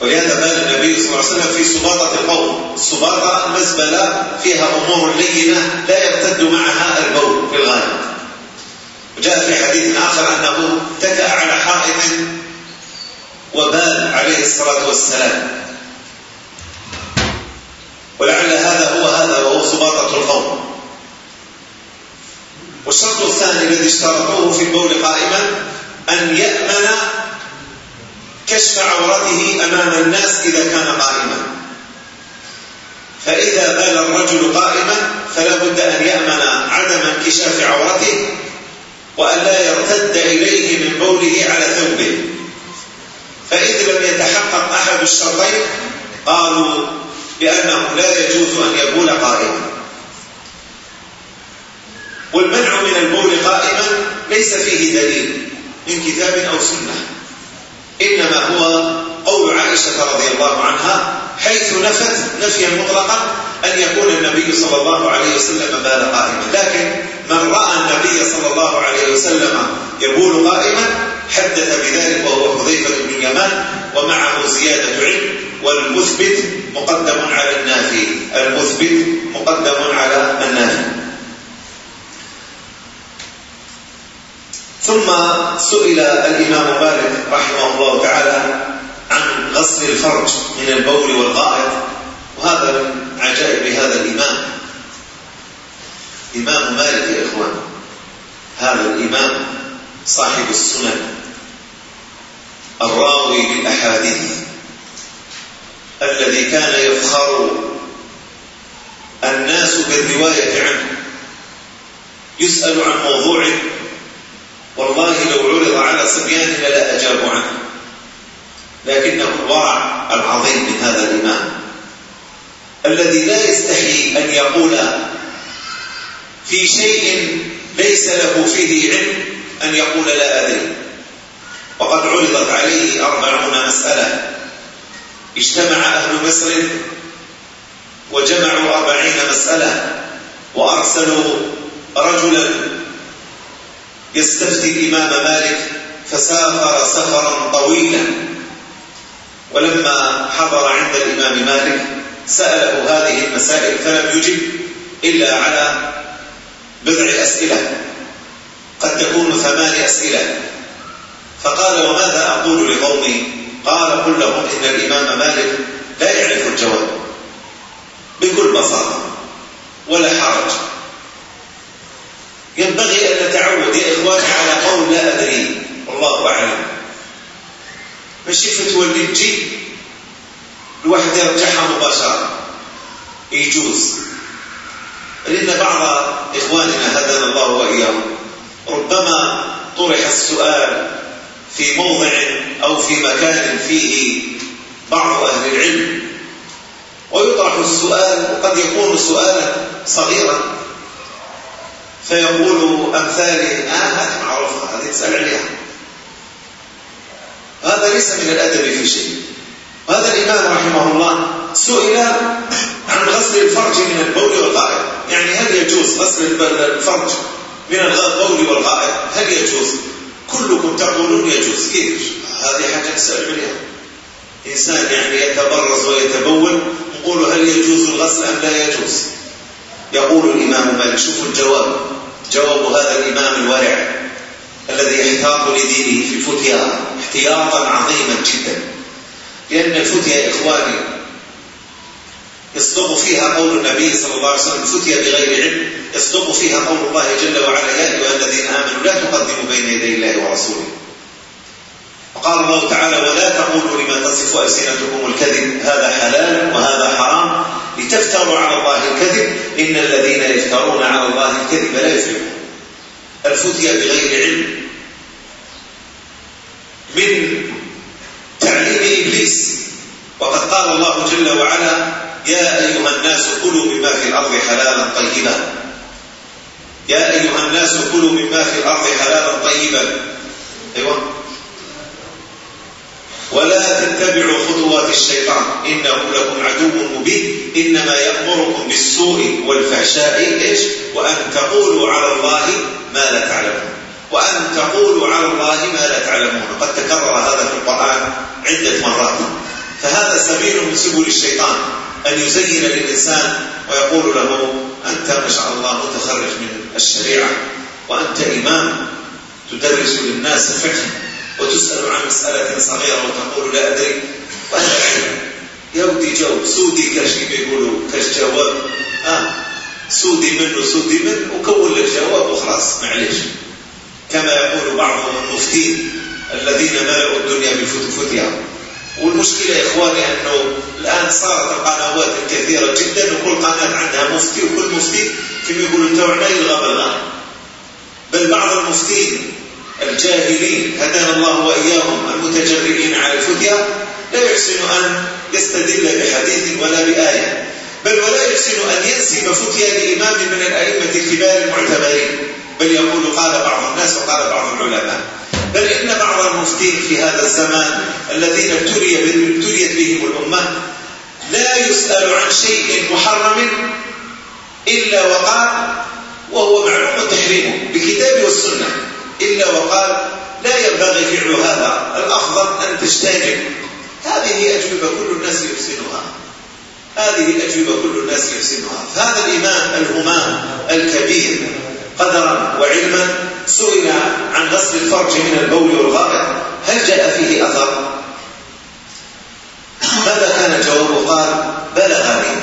ولهذا قال النبي صلى الله عليه وسلم في سباطة القوم السباطة مزبلة فيها أمور لينة لا يرتد معها البول في الغالب. وجاء في حديث آخر أنه تكأ على حائط وبان عليه الصلاة والسلام. ولعل هذا هو هذا وهو سباطة القوم. والشرط الثاني الذي اشترطوه في البول قائما أن يأمن كشف عورته أمام الناس إذا كان قائما. فإذا بال الرجل قائما فلا بد أن يأمن عدم انكشاف عورته وأن لا يرتد إليه من بوله على ثوبه. فإذ لم يتحقق أحد الشرطين قالوا بأنه لا يجوز أن يبول قائما. والمنع من البول قائما ليس فيه دليل من كتاب أو سنة. إنما هو قول عائشة رضي الله عنها حيث نفت نفيا مطلقا أن يكون النبي صلى الله عليه وسلم بال قائما. لكن من رأى النبي صلى الله عليه وسلم يبول قائما حدث بذلك وهو حذيفة بن يمان ومعه زيادة علم والمثبت مقدم على النافي. المثبت مقدم على النافي. ثم سئل الإمام مالك رحمه الله تعالى عن غسل الفرج من البول والغائط وهذا من عجائب هذا الإمام. إمام مالك يا إخوان هذا الإمام صاحب السنن. الراوي للأحاديث الذي كان يفخر الناس بالرواية عنه. يسأل عن موضوع والله لو عرض على صبياننا لا أجاب عنه. لكنه الورع العظيم من هذا الإمام. الذي لا يستحي أن يقول في شيء ليس له فيه علم أن يقول لا أدري. وقد عرضت عليه أربعون مسألة. اجتمع أهل مصر وجمعوا أربعين مسألة وأرسلوا رجلا يستفتي الإمام مالك فسافر سفرا طويلا. ولما حضر عند الإمام مالك سأله هذه المسائل فلم يجب إلا على بضع أسئلة قد تكون ثمان أسئلة. فقال وماذا أقول لقومي؟ قال قل لهم إن الإمام مالك لا يعرف الجواب. بكل بساطة. ولا حرج. ينبغي أن نتعود يا إخواني على قول لا أدري. والله أعلم. ماشي فتوى اللي تجي الواحد يرجعها مباشرة. يجوز. لأن بعض إخواننا هدانا الله وإياهم. ربما طرح السؤال في موضع أو في مكان فيه بعض أهل العلم. ويطرح السؤال وقد يكون سؤالا صغيرا. فيقول أمثالي آه هذه معروفة هذه تسأل عليها. هذا ليس من الأدب في شيء. هذا الإمام رحمه الله سئل عن غسل الفرج من البول والقائد يعني هل يجوز غسل الفرج من القول والقائل هل يجوز؟ كلكم تقولون يجوز. كيف؟ هذه حاجة تسأل عليها إنسان يعني يتبرز ويتبول نقول هل يجوز الغسل أم لا يجوز؟ يقول الإمام مالك شوفوا الجواب. جواب هذا الإمام الورع الذي يحتاط لدينه في الفتيا احتياطا عظيما جدا. لأن الفتيا إخواني يصدق فيها قول النبي صلى الله عليه وسلم فتي بغير علم. يصدق فيها قول الله جل وعلا يا أيها الذين آمنوا لا تقدموا بين يدي الله ورسوله. وقال الله تعالى ولا تقولوا لما تصف ألسنتكم الكذب هذا حلال وهذا حرام. لتفتروا على الله الكذب إن الذين يفترون على الله الكذب لا يفلحون. الفتيا بغير علم. من تعليم إبليس وقد قال الله جل وعلا يا أيها الناس كلوا مما في الأرض حلالا طيبا. يا أيها الناس كلوا مما في الأرض حلالا طيبا. أيوة. ولا تتبعوا خطوات الشيطان. إنه لكم عدو مبين. إنما يأمركم بالسوء والفحشاء. إيش؟ وأن تقولوا على الله ما لا تعلمون. وأن تقولوا على الله ما لا تعلمون. قد تكرر هذا في القرآن عدة مرات. فهذا سبيل من سبل الشيطان أن يزين للإنسان ويقول له أنت ما شاء الله متخرج من الشريعة وأنت إمام تدرس للناس فقه وتسأل عن مسألة صغيرة وتقول لا أدري. وهذا يودي جو سودي كشي بيقولوا كالجواب. آه سودي منه سودي منه وكون لك جواب وخلاص معليش. كما يقول بعضهم المفتين الذين ملأوا الدنيا بفتفتها والمشكلة يا إخواني أنه الآن صارت القنوات الكثيرة جدا وكل قناة عندها مفتي وكل مفتي كما يقولوا توعنا يلغى بالغان بل بعض المفتين الجاهلين هدانا الله وإياهم المتجرئين على الفتية لا يحسن أن يستدل بحديث ولا بآية بل ولا يحسن أن ينسب فتية لإمام من الأئمة الكبار المعتبرين بل يقول قال بعض الناس وقال بعض العلماء بل إن بعض المفتين في هذا الزمان الذين ابتليت بهم الأمة لا يسأل عن شيء محرم إلا وقال وهو معلوم تحريمه بكتاب والسنة إلا وقال لا ينبغي فعل هذا الأفضل أن تجتنب هذه أجوبة كل الناس يحسنها. هذه الأجوبة كل الناس يحسنها. فهذا الإمام الهمام الكبير قدرا وعلما سئل عن غسل الفرج من البول والغائط هل جاء فيه أثر؟ ماذا كان الجواب؟ قال بلغني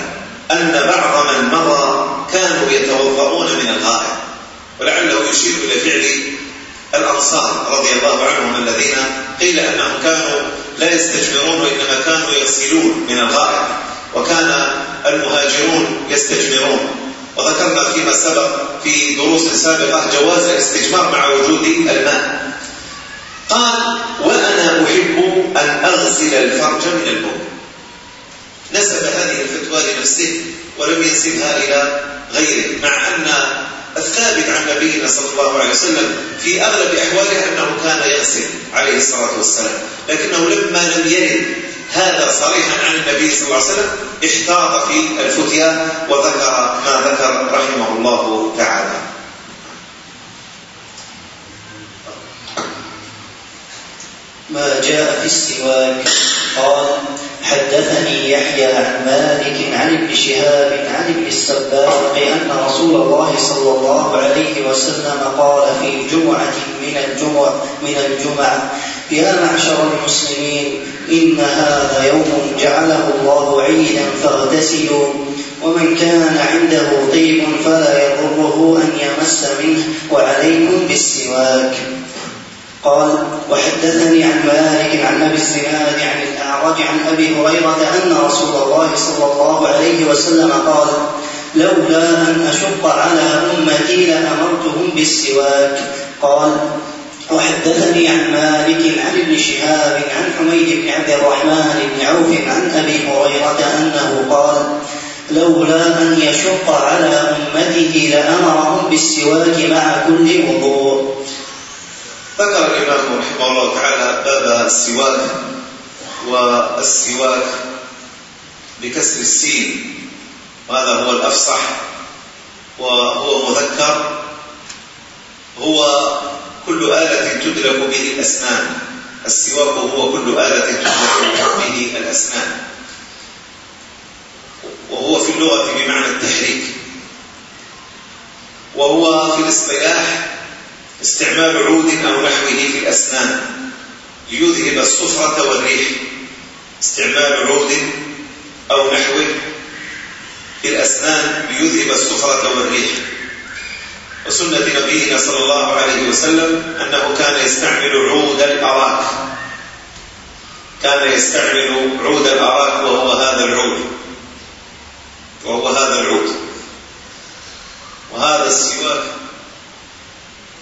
أن بعض من مضى كانوا يتوضؤون من الغائط ولعله يشير إلى فعل الأنصار رضي الله عنهم الذين قيل أنهم كانوا لا يستجمرون وإنما كانوا يغسلون من الغائط وكان المهاجرون يستجمرون وذكرنا فيما سبق في دروس سابقة جواز الاستجمار مع وجود الماء. قال وأنا أحب أن أغسل الفرج من البول. نسب هذه الفتوى لنفسه ولم ينسبها إلى غيره مع أن الثابت عن نبينا صلى الله عليه وسلم في أغلب أحواله أنه كان يغسل عليه الصلاة والسلام لكنه لما لم يرد هذا صريحا عن النبي صلى الله عليه وسلم اشترط في الفتيا وذكر ما ذكر رحمه الله تعالى. ما جاء في السواك؟ قال حدثني يحيى عن مالك عن ابن شهاب عن ابن السباق أن رسول الله صلى الله عليه وسلم قال في جمعة من الجمع من الجمعة يا معشر المسلمين إن هذا يوم جعله الله عيدا فاغتسلوا ومن كان عنده طيب فلا يضره أن يمس منه وعليكم بالسواك. قال وحدثني عن مالك عن أبي الزناد عن الأعرج عن أبي هريرة أن رسول الله صلى الله عليه وسلم قال لولا أن أشق على أمتي لأمرتهم بالسواك. قال وحدثني عن مالك عن ابن شهاب عن حميد بن عبد الرحمن بن عوف عن أبي هريرة أنه قال لولا أن يشق على أمته لأمرهم بالسواك مع كل وضوء. ذكر الإمام رحمه الله تعالى باب السواك والسواك بكسر السين. وهذا هو الأفصح وهو مذكر. هو كل آلة تدرك به الأسنان. السواق هو كل آلة تدرك به الأسنان. وهو في اللغة بمعنى التحريك. وهو في الاصطلاح استعمال عود أو نحوه في الأسنان. ليذهب الصفرة والريح. استعمال عود أو نحوه في الأسنان ليذهب الصفرة والريح. وسنة نبينا صلى الله عليه وسلم أنه كان يستعمل عود الأراك. كان يستعمل عود الأراك وهو هذا العود. وهو هذا العود. وهذا السواك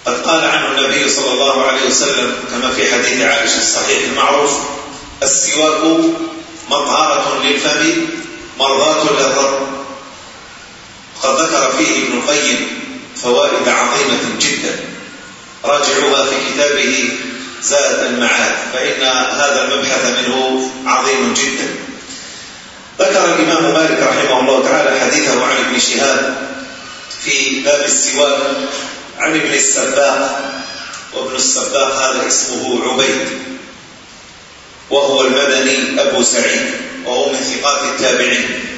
قد قال عنه النبي صلى الله عليه وسلم كما في حديث عائشة الصحيح المعروف السواك مطهرة للفم مرضاة للرب. قد ذكر فيه ابن القيم فوائد عظيمة جدا. راجعوها في كتابه زاد المعاد. فإن هذا المبحث منه عظيم جدا. ذكر الإمام مالك رحمه الله تعالى حديثه عن ابن شهاب في باب السواك عن ابن السباق. وابن السباق هذا اسمه عبيد. وهو المدني أبو سعيد وهو من ثقات التابعين.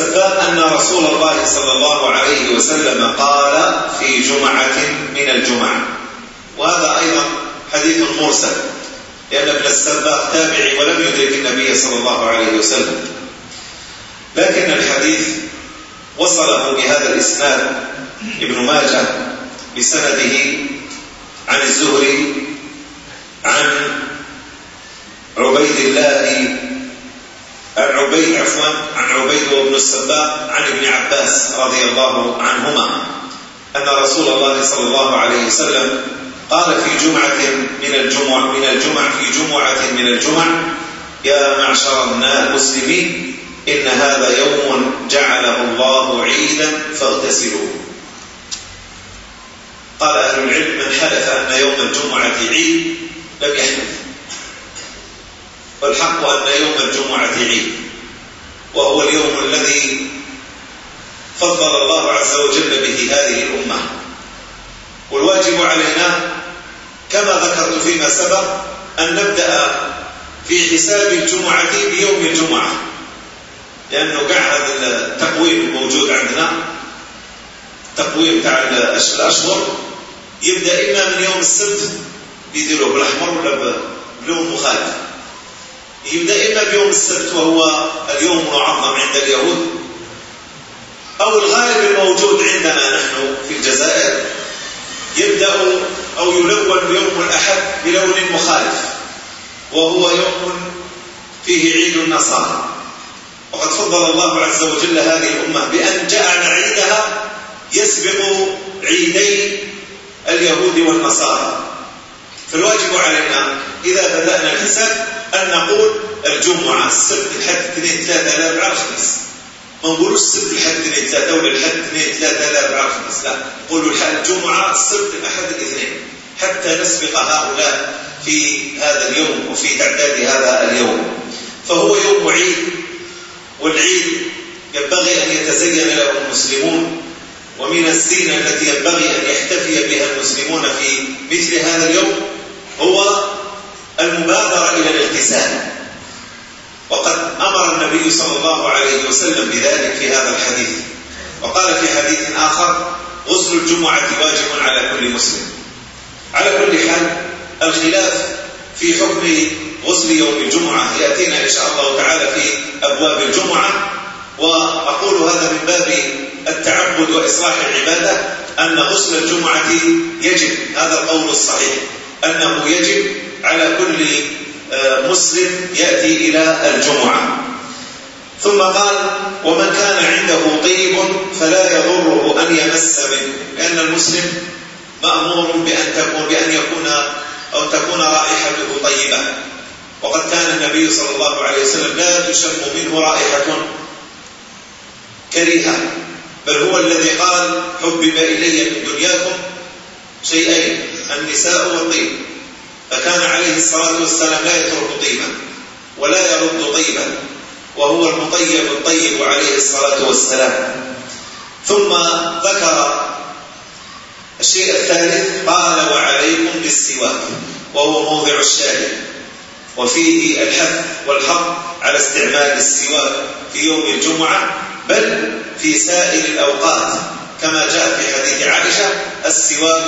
استدلال أن رسول الله صلى الله عليه وسلم قال في جمعة من الجمعة. وهذا أيضا حديث مرسل لأن ابن السباق تابعي ولم يدرك النبي صلى الله عليه وسلم. لكن الحديث وصله بهذا الإسناد ابن ماجه بسنده عن الزهري عن عبيد الله عبيد عفوا عن عبيد بن السباق عن ابن عباس رضي الله عنهما أن رسول الله صلى الله عليه وسلم قال في جمعة من الجمع من الجمع في جمعة من الجمع يا معشر المسلمين إن هذا يوم جعله الله عيدا فاغتسلوا. قال أهل العلم من حلف أن يوم الجمعة عيد لم يحدث والحق أن يوم الجمعة عيد وهو اليوم الذي فضل الله عز وجل به هذه الأمة. والواجب علينا كما ذكرت فيما سبق أن نبدأ في حساب الجمعة بيوم الجمعة. لأنه قاعد التقويم الموجود عندنا. تقويم تاع الأشهر. يبدأ إما من يوم السبت بيديروه بالأحمر ولا بلون مخالف يبدأ إما بيوم السبت وهو اليوم المعظم عند اليهود. أو الغالب الموجود عندنا نحن في الجزائر. يبدأ أو يلون يوم الأحد بلون مخالف. وهو يوم فيه عيد النصارى. وقد فضل الله عز وجل هذه الأمة بأن جعل عيدها يسبق عيدي اليهود والنصارى. فالواجب علينا إذا بدأنا الحساب أن نقول الجمعة السبت الحد اثنين ثلاثة لا أربعة خميس ما نقولوش السبت الحد اثنين ثلاثة ولا الحد اثنين ثلاثة لا أربعة خميس لا. نقولوا الجمعة السبت الأحد الاثنين. حتى نسبق هؤلاء في هذا اليوم وفي تعداد هذا اليوم. فهو يوم عيد والعيد ينبغي أن يتزين له المسلمون ومن الزينة التي ينبغي أن يحتفي بها المسلمون في مثل هذا اليوم هو المبادرة إلى الالتزام وقد أمر النبي صلى الله عليه وسلم بذلك في هذا الحديث. وقال في حديث آخر غسل الجمعة واجب على كل مسلم. على كل حال الخلاف في حكم غسل يوم الجمعة يأتينا إن شاء الله تعالى في أبواب الجمعة. وأقول هذا من باب التعبد وإصلاح العبادة أن غسل الجمعة يجب. هذا القول الصحيح. أنه يجب على كل آه، مسلم يأتي إلى الجمعة. ثم قال ومن كان عنده طيب فلا يضره أن يمس منه لأن المسلم مأمور بأن تكون, بأن يكون أو تكون رائحته طيبة. وقد كان النبي صلى الله عليه وسلم لا تشم منه رائحة كريهة بل هو الذي قال حبب إلي من دنياكم شيئين النساء والطيب. فكان عليه الصلاة والسلام لا يترك طيبا ولا يرد طيبا وهو المطيب الطيب عليه الصلاة والسلام. ثم ذكر الشيء الثالث قال وعليكم بالسواك وهو موضع الشاهد وفيه الحث والحق على استعمال السواك في يوم الجمعة بل في سائر الأوقات. كما جاء في حديث عائشة السواك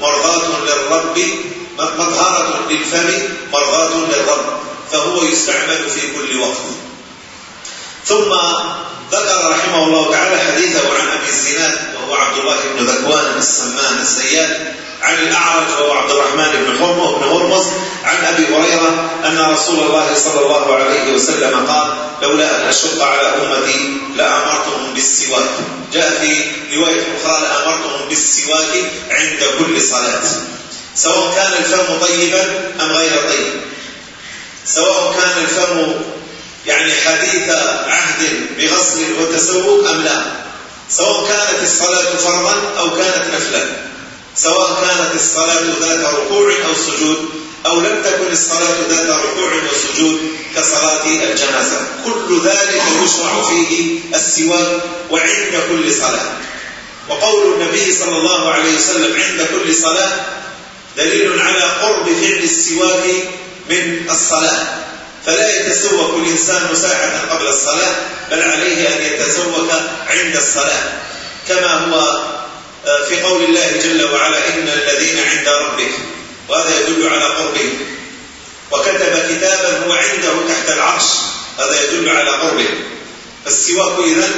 مرضاة للرب مظهرة للفم مرغاة للرب فهو يستعمل في كل وقت. ثم ذكر رحمه الله تعالى حديثه عن أبي الزناد وهو عبد الله بن ذكوان السمان السياد عن الأعرج وهو عبد الرحمن بن حرمه بن هرمز عن أبي هريرة أن رسول الله صلى الله عليه وسلم قال لولا أن أشق على أمتي لأمرتهم بالسواك. جاء في رواية أخرى لأمرتهم بالسواك عند كل صلاة. سواء كان الفم طيبا أم غير طيب. سواء كان الفم يعني حديث عهد بغسل وتسوق أم لا. سواء كانت الصلاة فرضا أو كانت نفلا. سواء كانت الصلاة ذات ركوع أو سجود أو لم تكن الصلاة ذات ركوع وسجود كصلاة الجنازة. كل ذلك يشرع فيه السواك وعند كل صلاة. وقول النبي صلى الله عليه وسلم عند كل صلاة دليل على قرب فعل السواك من الصلاة. فلا يتسوك الإنسان ساعة قبل الصلاة بل عليه أن يتسوك عند الصلاة. كما هو آه، في قول الله جل وعلا إن الذين عند ربك. وهذا يدل على قربه وكتب كتابا هو عنده تحت العرش هذا يدل على قربه. فالسواك إذن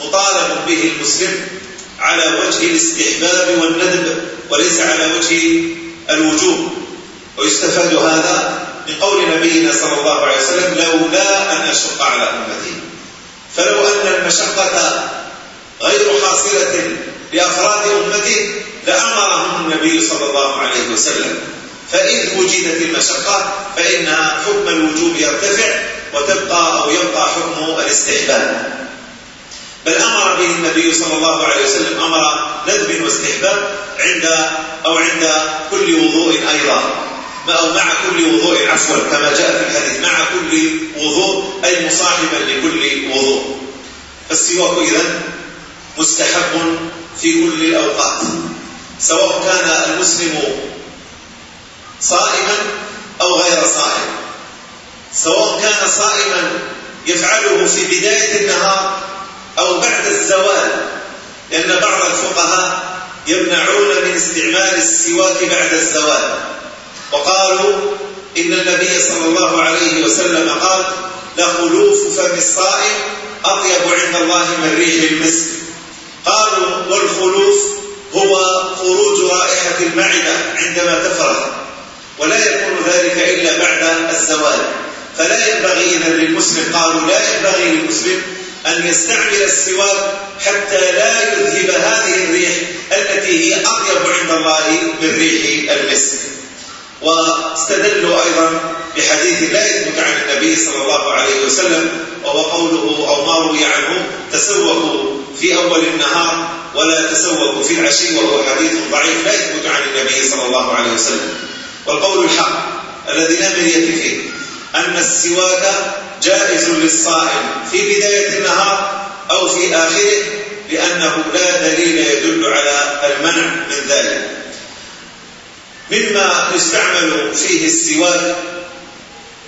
مطالب به المسلم على وجه الاستحباب والندب وليس على وجه الوجوب ويستفاد هذا من قول نبينا صلى الله عليه وسلم لولا أن أشق على أمتي. فلو أن المشقة غير حاصلة لأفراد أمتي لأمرهم النبي صلى الله عليه وسلم. فإذ وجدت المشقة فإن حكم الوجوب يرتفع وتبقى أو يبقى حكم الاستحباب بل أمر به النبي صلى الله عليه وسلم أمر ندب واستحباب عند أو عند كل وضوء أيضا. أو مع كل وضوء عفوا كما جاء في الحديث مع كل وضوء أي مصاحبا لكل وضوء. السواك اذا مستحب في كل الأوقات. سواء كان المسلم صائما أو غير صائم. سواء كان صائما يفعله في بداية النهار أو بعد الزوال لأن بعض الفقهاء يمنعون من استعمال السواك بعد الزوال. وقالوا إن النبي صلى الله عليه وسلم قال لخلوف فم الصائم أطيب عند الله من ريح المسك. قالوا والخلوف هو خروج رائحة المعدة عندما تفرغ ولا يكون ذلك إلا بعد الزوال. فلا ينبغي إذا للمسلم قالوا لا ينبغي للمسلم أن يستعمل السواك حتى لا يذهب هذه الريح التي هي أطيب عند الله من ريح المسك واستدلوا أيضا بحديث لا يثبت عن النبي صلى الله عليه وسلم وهو قوله أو ما روي عنه تسوقوا في أول النهار ولا تسوقوا في العشي وهو حديث ضعيف لا يثبت عن النبي صلى الله عليه وسلم. والقول الحق الذي لا مرية فيه أن السواك جائز للصائم في بداية النهار أو في آخره لأنه لا دليل يدل على المنع من ذلك. مما يستعمل فيه السواك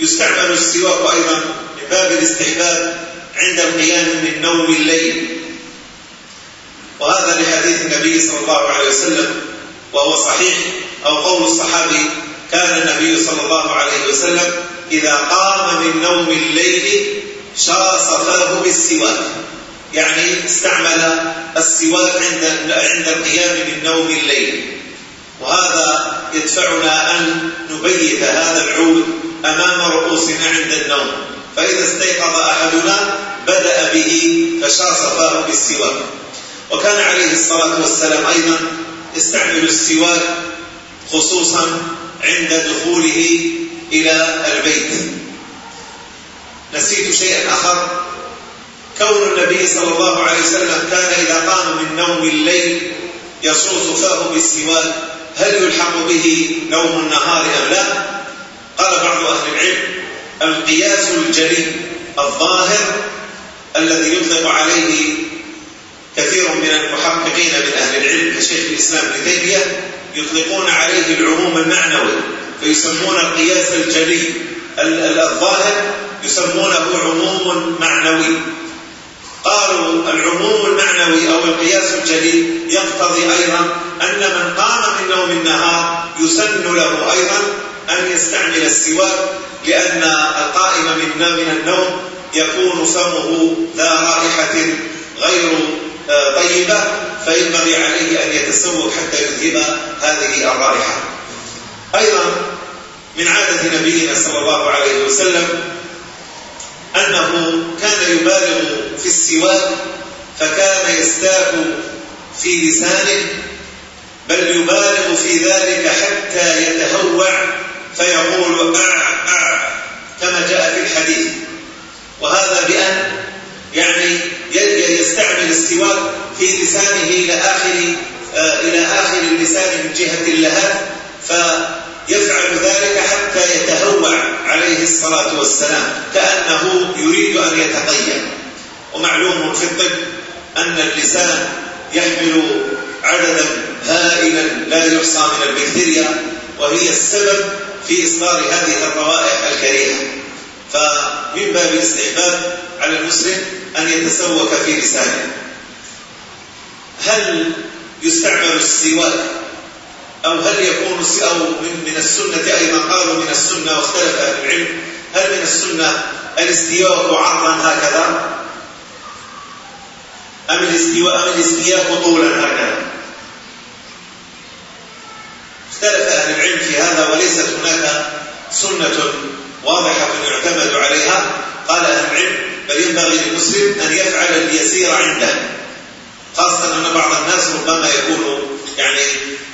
يستعمل السواك أيضا من باب الاستحباب عند القيام من نوم الليل. وهذا لحديث النبي صلى الله عليه وسلم وهو صحيح أو قول الصحابي كان النبي صلى الله عليه وسلم إذا قام من نوم الليل شاص فاه بالسواك. يعني استعمل السواك عند عند القيام من نوم الليل. وهذا يدفعنا أن نبيت هذا العود أمام رؤوسنا عند النوم. فإذا استيقظ أحدنا بدأ به فشاص فاه بالسواك. وكان عليه الصلاة والسلام أيضا استعمل السواك خصوصا عند دخوله إلى البيت. نسيت شيئا آخر. كون النبي صلى الله عليه وسلم كان إذا قام من نوم الليل يصوص فاه بالسواك هل يلحق به نوم النهار أم لا؟ قال بعض أهل العلم القياس الجلي الظاهر الذي يطلق عليه كثير من المحققين من أهل العلم كشيخ الإسلام لتيمية يطلقون عليه العموم المعنوي فيسمون القياس الجلي. الظاهر يسمونه عموم معنوي. قالوا العموم المعنوي أو القياس الجلي يقتضي أيضا أن من قام من نوم النهار يسن له أيضا أن يستعمل السواك لأن القائم من النوم يكون سمه ذا رائحة غير آه، طيبة. فينبغي عليه أن يتسوق حتى يذهب هذه الرائحة. أيضا من عادة نبينا صلى الله عليه وسلم أنه كان يبالغ في السواك فكان يستاك في لسانه بل يبالغ في ذلك حتى يتهوع فيقول أع أع كما جاء في الحديث. وهذا بأن يعني يستعمل السواك في لسانه إلى آخر آه، إلى آخر اللسان من جهة اللهات فيفعل ذلك حتى يتهوع عليه الصلاة والسلام كأنه يريد أن يتقيم ومعلوم في الطب أن اللسان يحمل عددا هائلا لا يحصى من البكتيريا وهي السبب في إصدار هذه الروائح الكريهة. فمن باب الاستحباب على المسلم أن يتسوك في لسانه. هل يستعمل السواك أو هل يكون أو من, من السنة أيضا؟ قالوا من السنة واختلف أهل العلم. هل من السنة الاستواك عرضا هكذا؟ أم الاستواء أم الاستياك طولا هكذا؟ اختلف أهل العلم في هذا وليست هناك سنة واضحة يعتمد عليها. قال أهل العلم بل ينبغي للمسلم أن يفعل اليسير عنده. خاصة أن بعض الناس ربما يكون يعني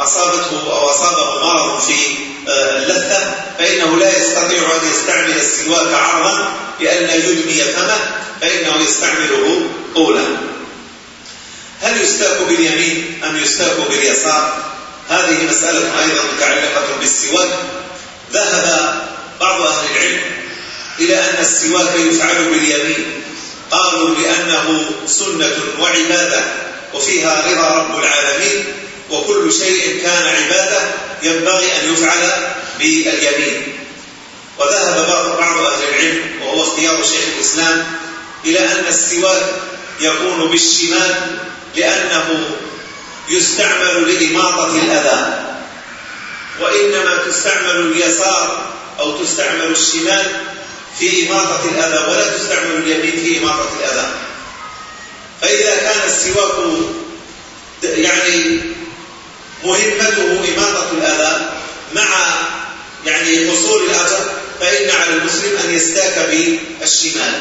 أصابته أو أصابه مرض في آه، اللثة فإنه لا يستطيع أن يستعمل السواك عرضا لأن يدمي فمه فإنه يستعمله طولا. هل يستاك باليمين أم يستاك باليسار؟ هذه مسألة أيضا متعلقة بالسواك. ذهب بعض أهل العلم إلى أن السواك يفعل باليمين قالوا بأنه سنة وعبادة وفيها رضا رب العالمين وكل شيء كان عبادة ينبغي أن يفعل باليمين. وذهب بعض أهل العلم وهو اختيار شيخ الإسلام إلى أن السواك يكون بالشمال لأنه يستعمل لإماطة الأذى وإنما تستعمل اليسار أو تستعمل الشمال في إماطة الأذى ولا تستعمل اليمين في إماطة الأذى. فإذا كان السواك يعني مهمته إماطة الأذى مع يعني قصور الأجر فإن على المسلم أن يستاك بالشمال.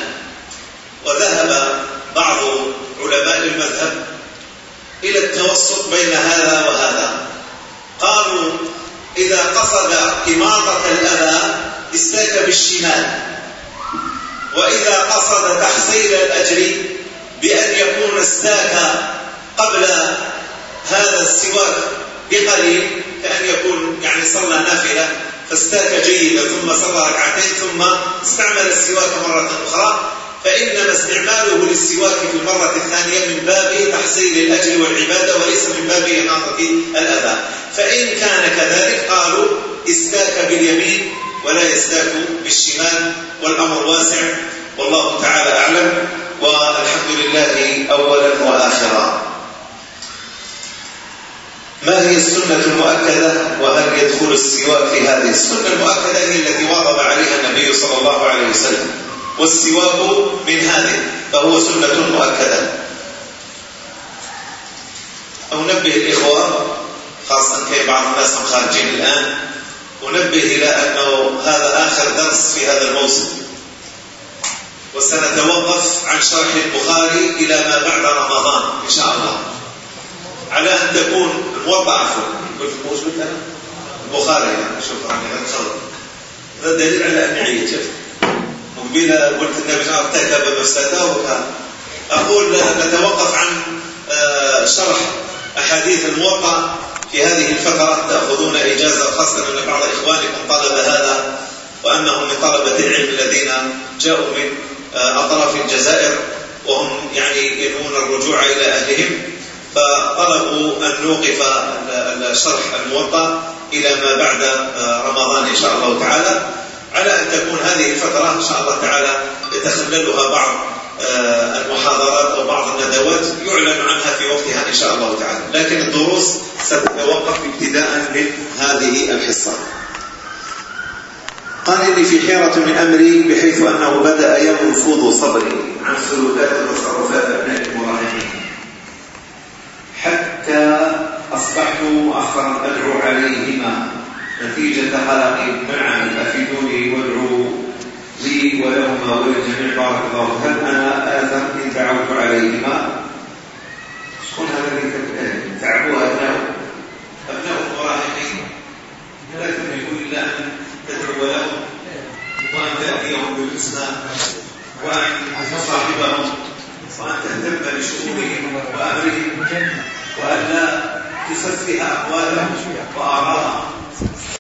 وذهب بعض علماء المذهب إلى التوسط بين هذا وهذا. قالوا إذا قصد إماطة الأذى استاك بالشمال. وإذا قصد تحصيل الأجر بأن يكون استاك قبل هذا السواك بقليل كأن يكون يعني صلى نافلة فاستاك جيدا ثم صلى ركعتين ثم استعمل السواك مرة أخرى فإنما استعماله للسواك في المرة الثانية من باب تحصيل الأجر والعبادة وليس من باب إماطة الأذى. فإن كان كذلك قالوا استاك باليمين ولا يستاك بالشمال والأمر واسع والله تعالى أعلم والحمد لله أولا وآخرا. ما هي السنة المؤكدة وهل يدخل السواك في هذه السنة المؤكدة هي التي واظب عليها النبي صلى الله عليه وسلم. والسواك من هذه فهو سنة مؤكدة. أو نبه الإخوة خاصة في بعض الناس الخارجين الآن أنبه إلى أنه هذا آخر درس في هذا الموسم۔ وسنتوقف عن شرح البخاري إلى ما بعد رمضان إن شاء الله۔ على أن تكون الموضع عفوا قلت موجود؟ أنا البخاري شكرا يعني تفضل۔ هذا دليل على أن شوف۔ مقبلة قلت النبي صلى الله عليه وسلم بمفسده أقول نتوقف عن آه، شرح أحاديث الموقع في هذه الفترة تأخذون إجازة خاصة أن بعض إخوانكم طلب هذا وأنهم من طلبة العلم الذين جاءوا من آه، أطراف الجزائر وهم يعني ينوون الرجوع إلى أهلهم فطلبوا أن نوقف الشرح الموطأ إلى ما بعد آه، رمضان إن شاء الله تعالى على أن تكون هذه الفترة إن شاء الله تعالى يتخللها بعض آه، المحاضرات أو بعض الندوات يعلن عنها في وقتها إن شاء الله تعالى. لكن الدروس ستتوقف ابتداء من هذه الحصة. قال إني في حيرة من أمري بحيث أنه بدأ ينفض صبري عن سلوكات وتصرفات أبناء المراهقين. حتى أصبحت مؤخرا أدعو عليهما نتيجة قلقي معا أفيدوني وادعوا لي ولهما وللجميع بارك الله خلقنا آثر إن تعبت عليهما. شكون هذا اللي كتبان تعبوا أبناء أبناء مراهقين لا يقول إلا أن تدعو لهم. وأن تأتيهم بالإسلام. وأن تصاحبهم. وأن تهتم بشؤونهم وأمرهم. وأن لا تسفه أقوالهم وآرائهم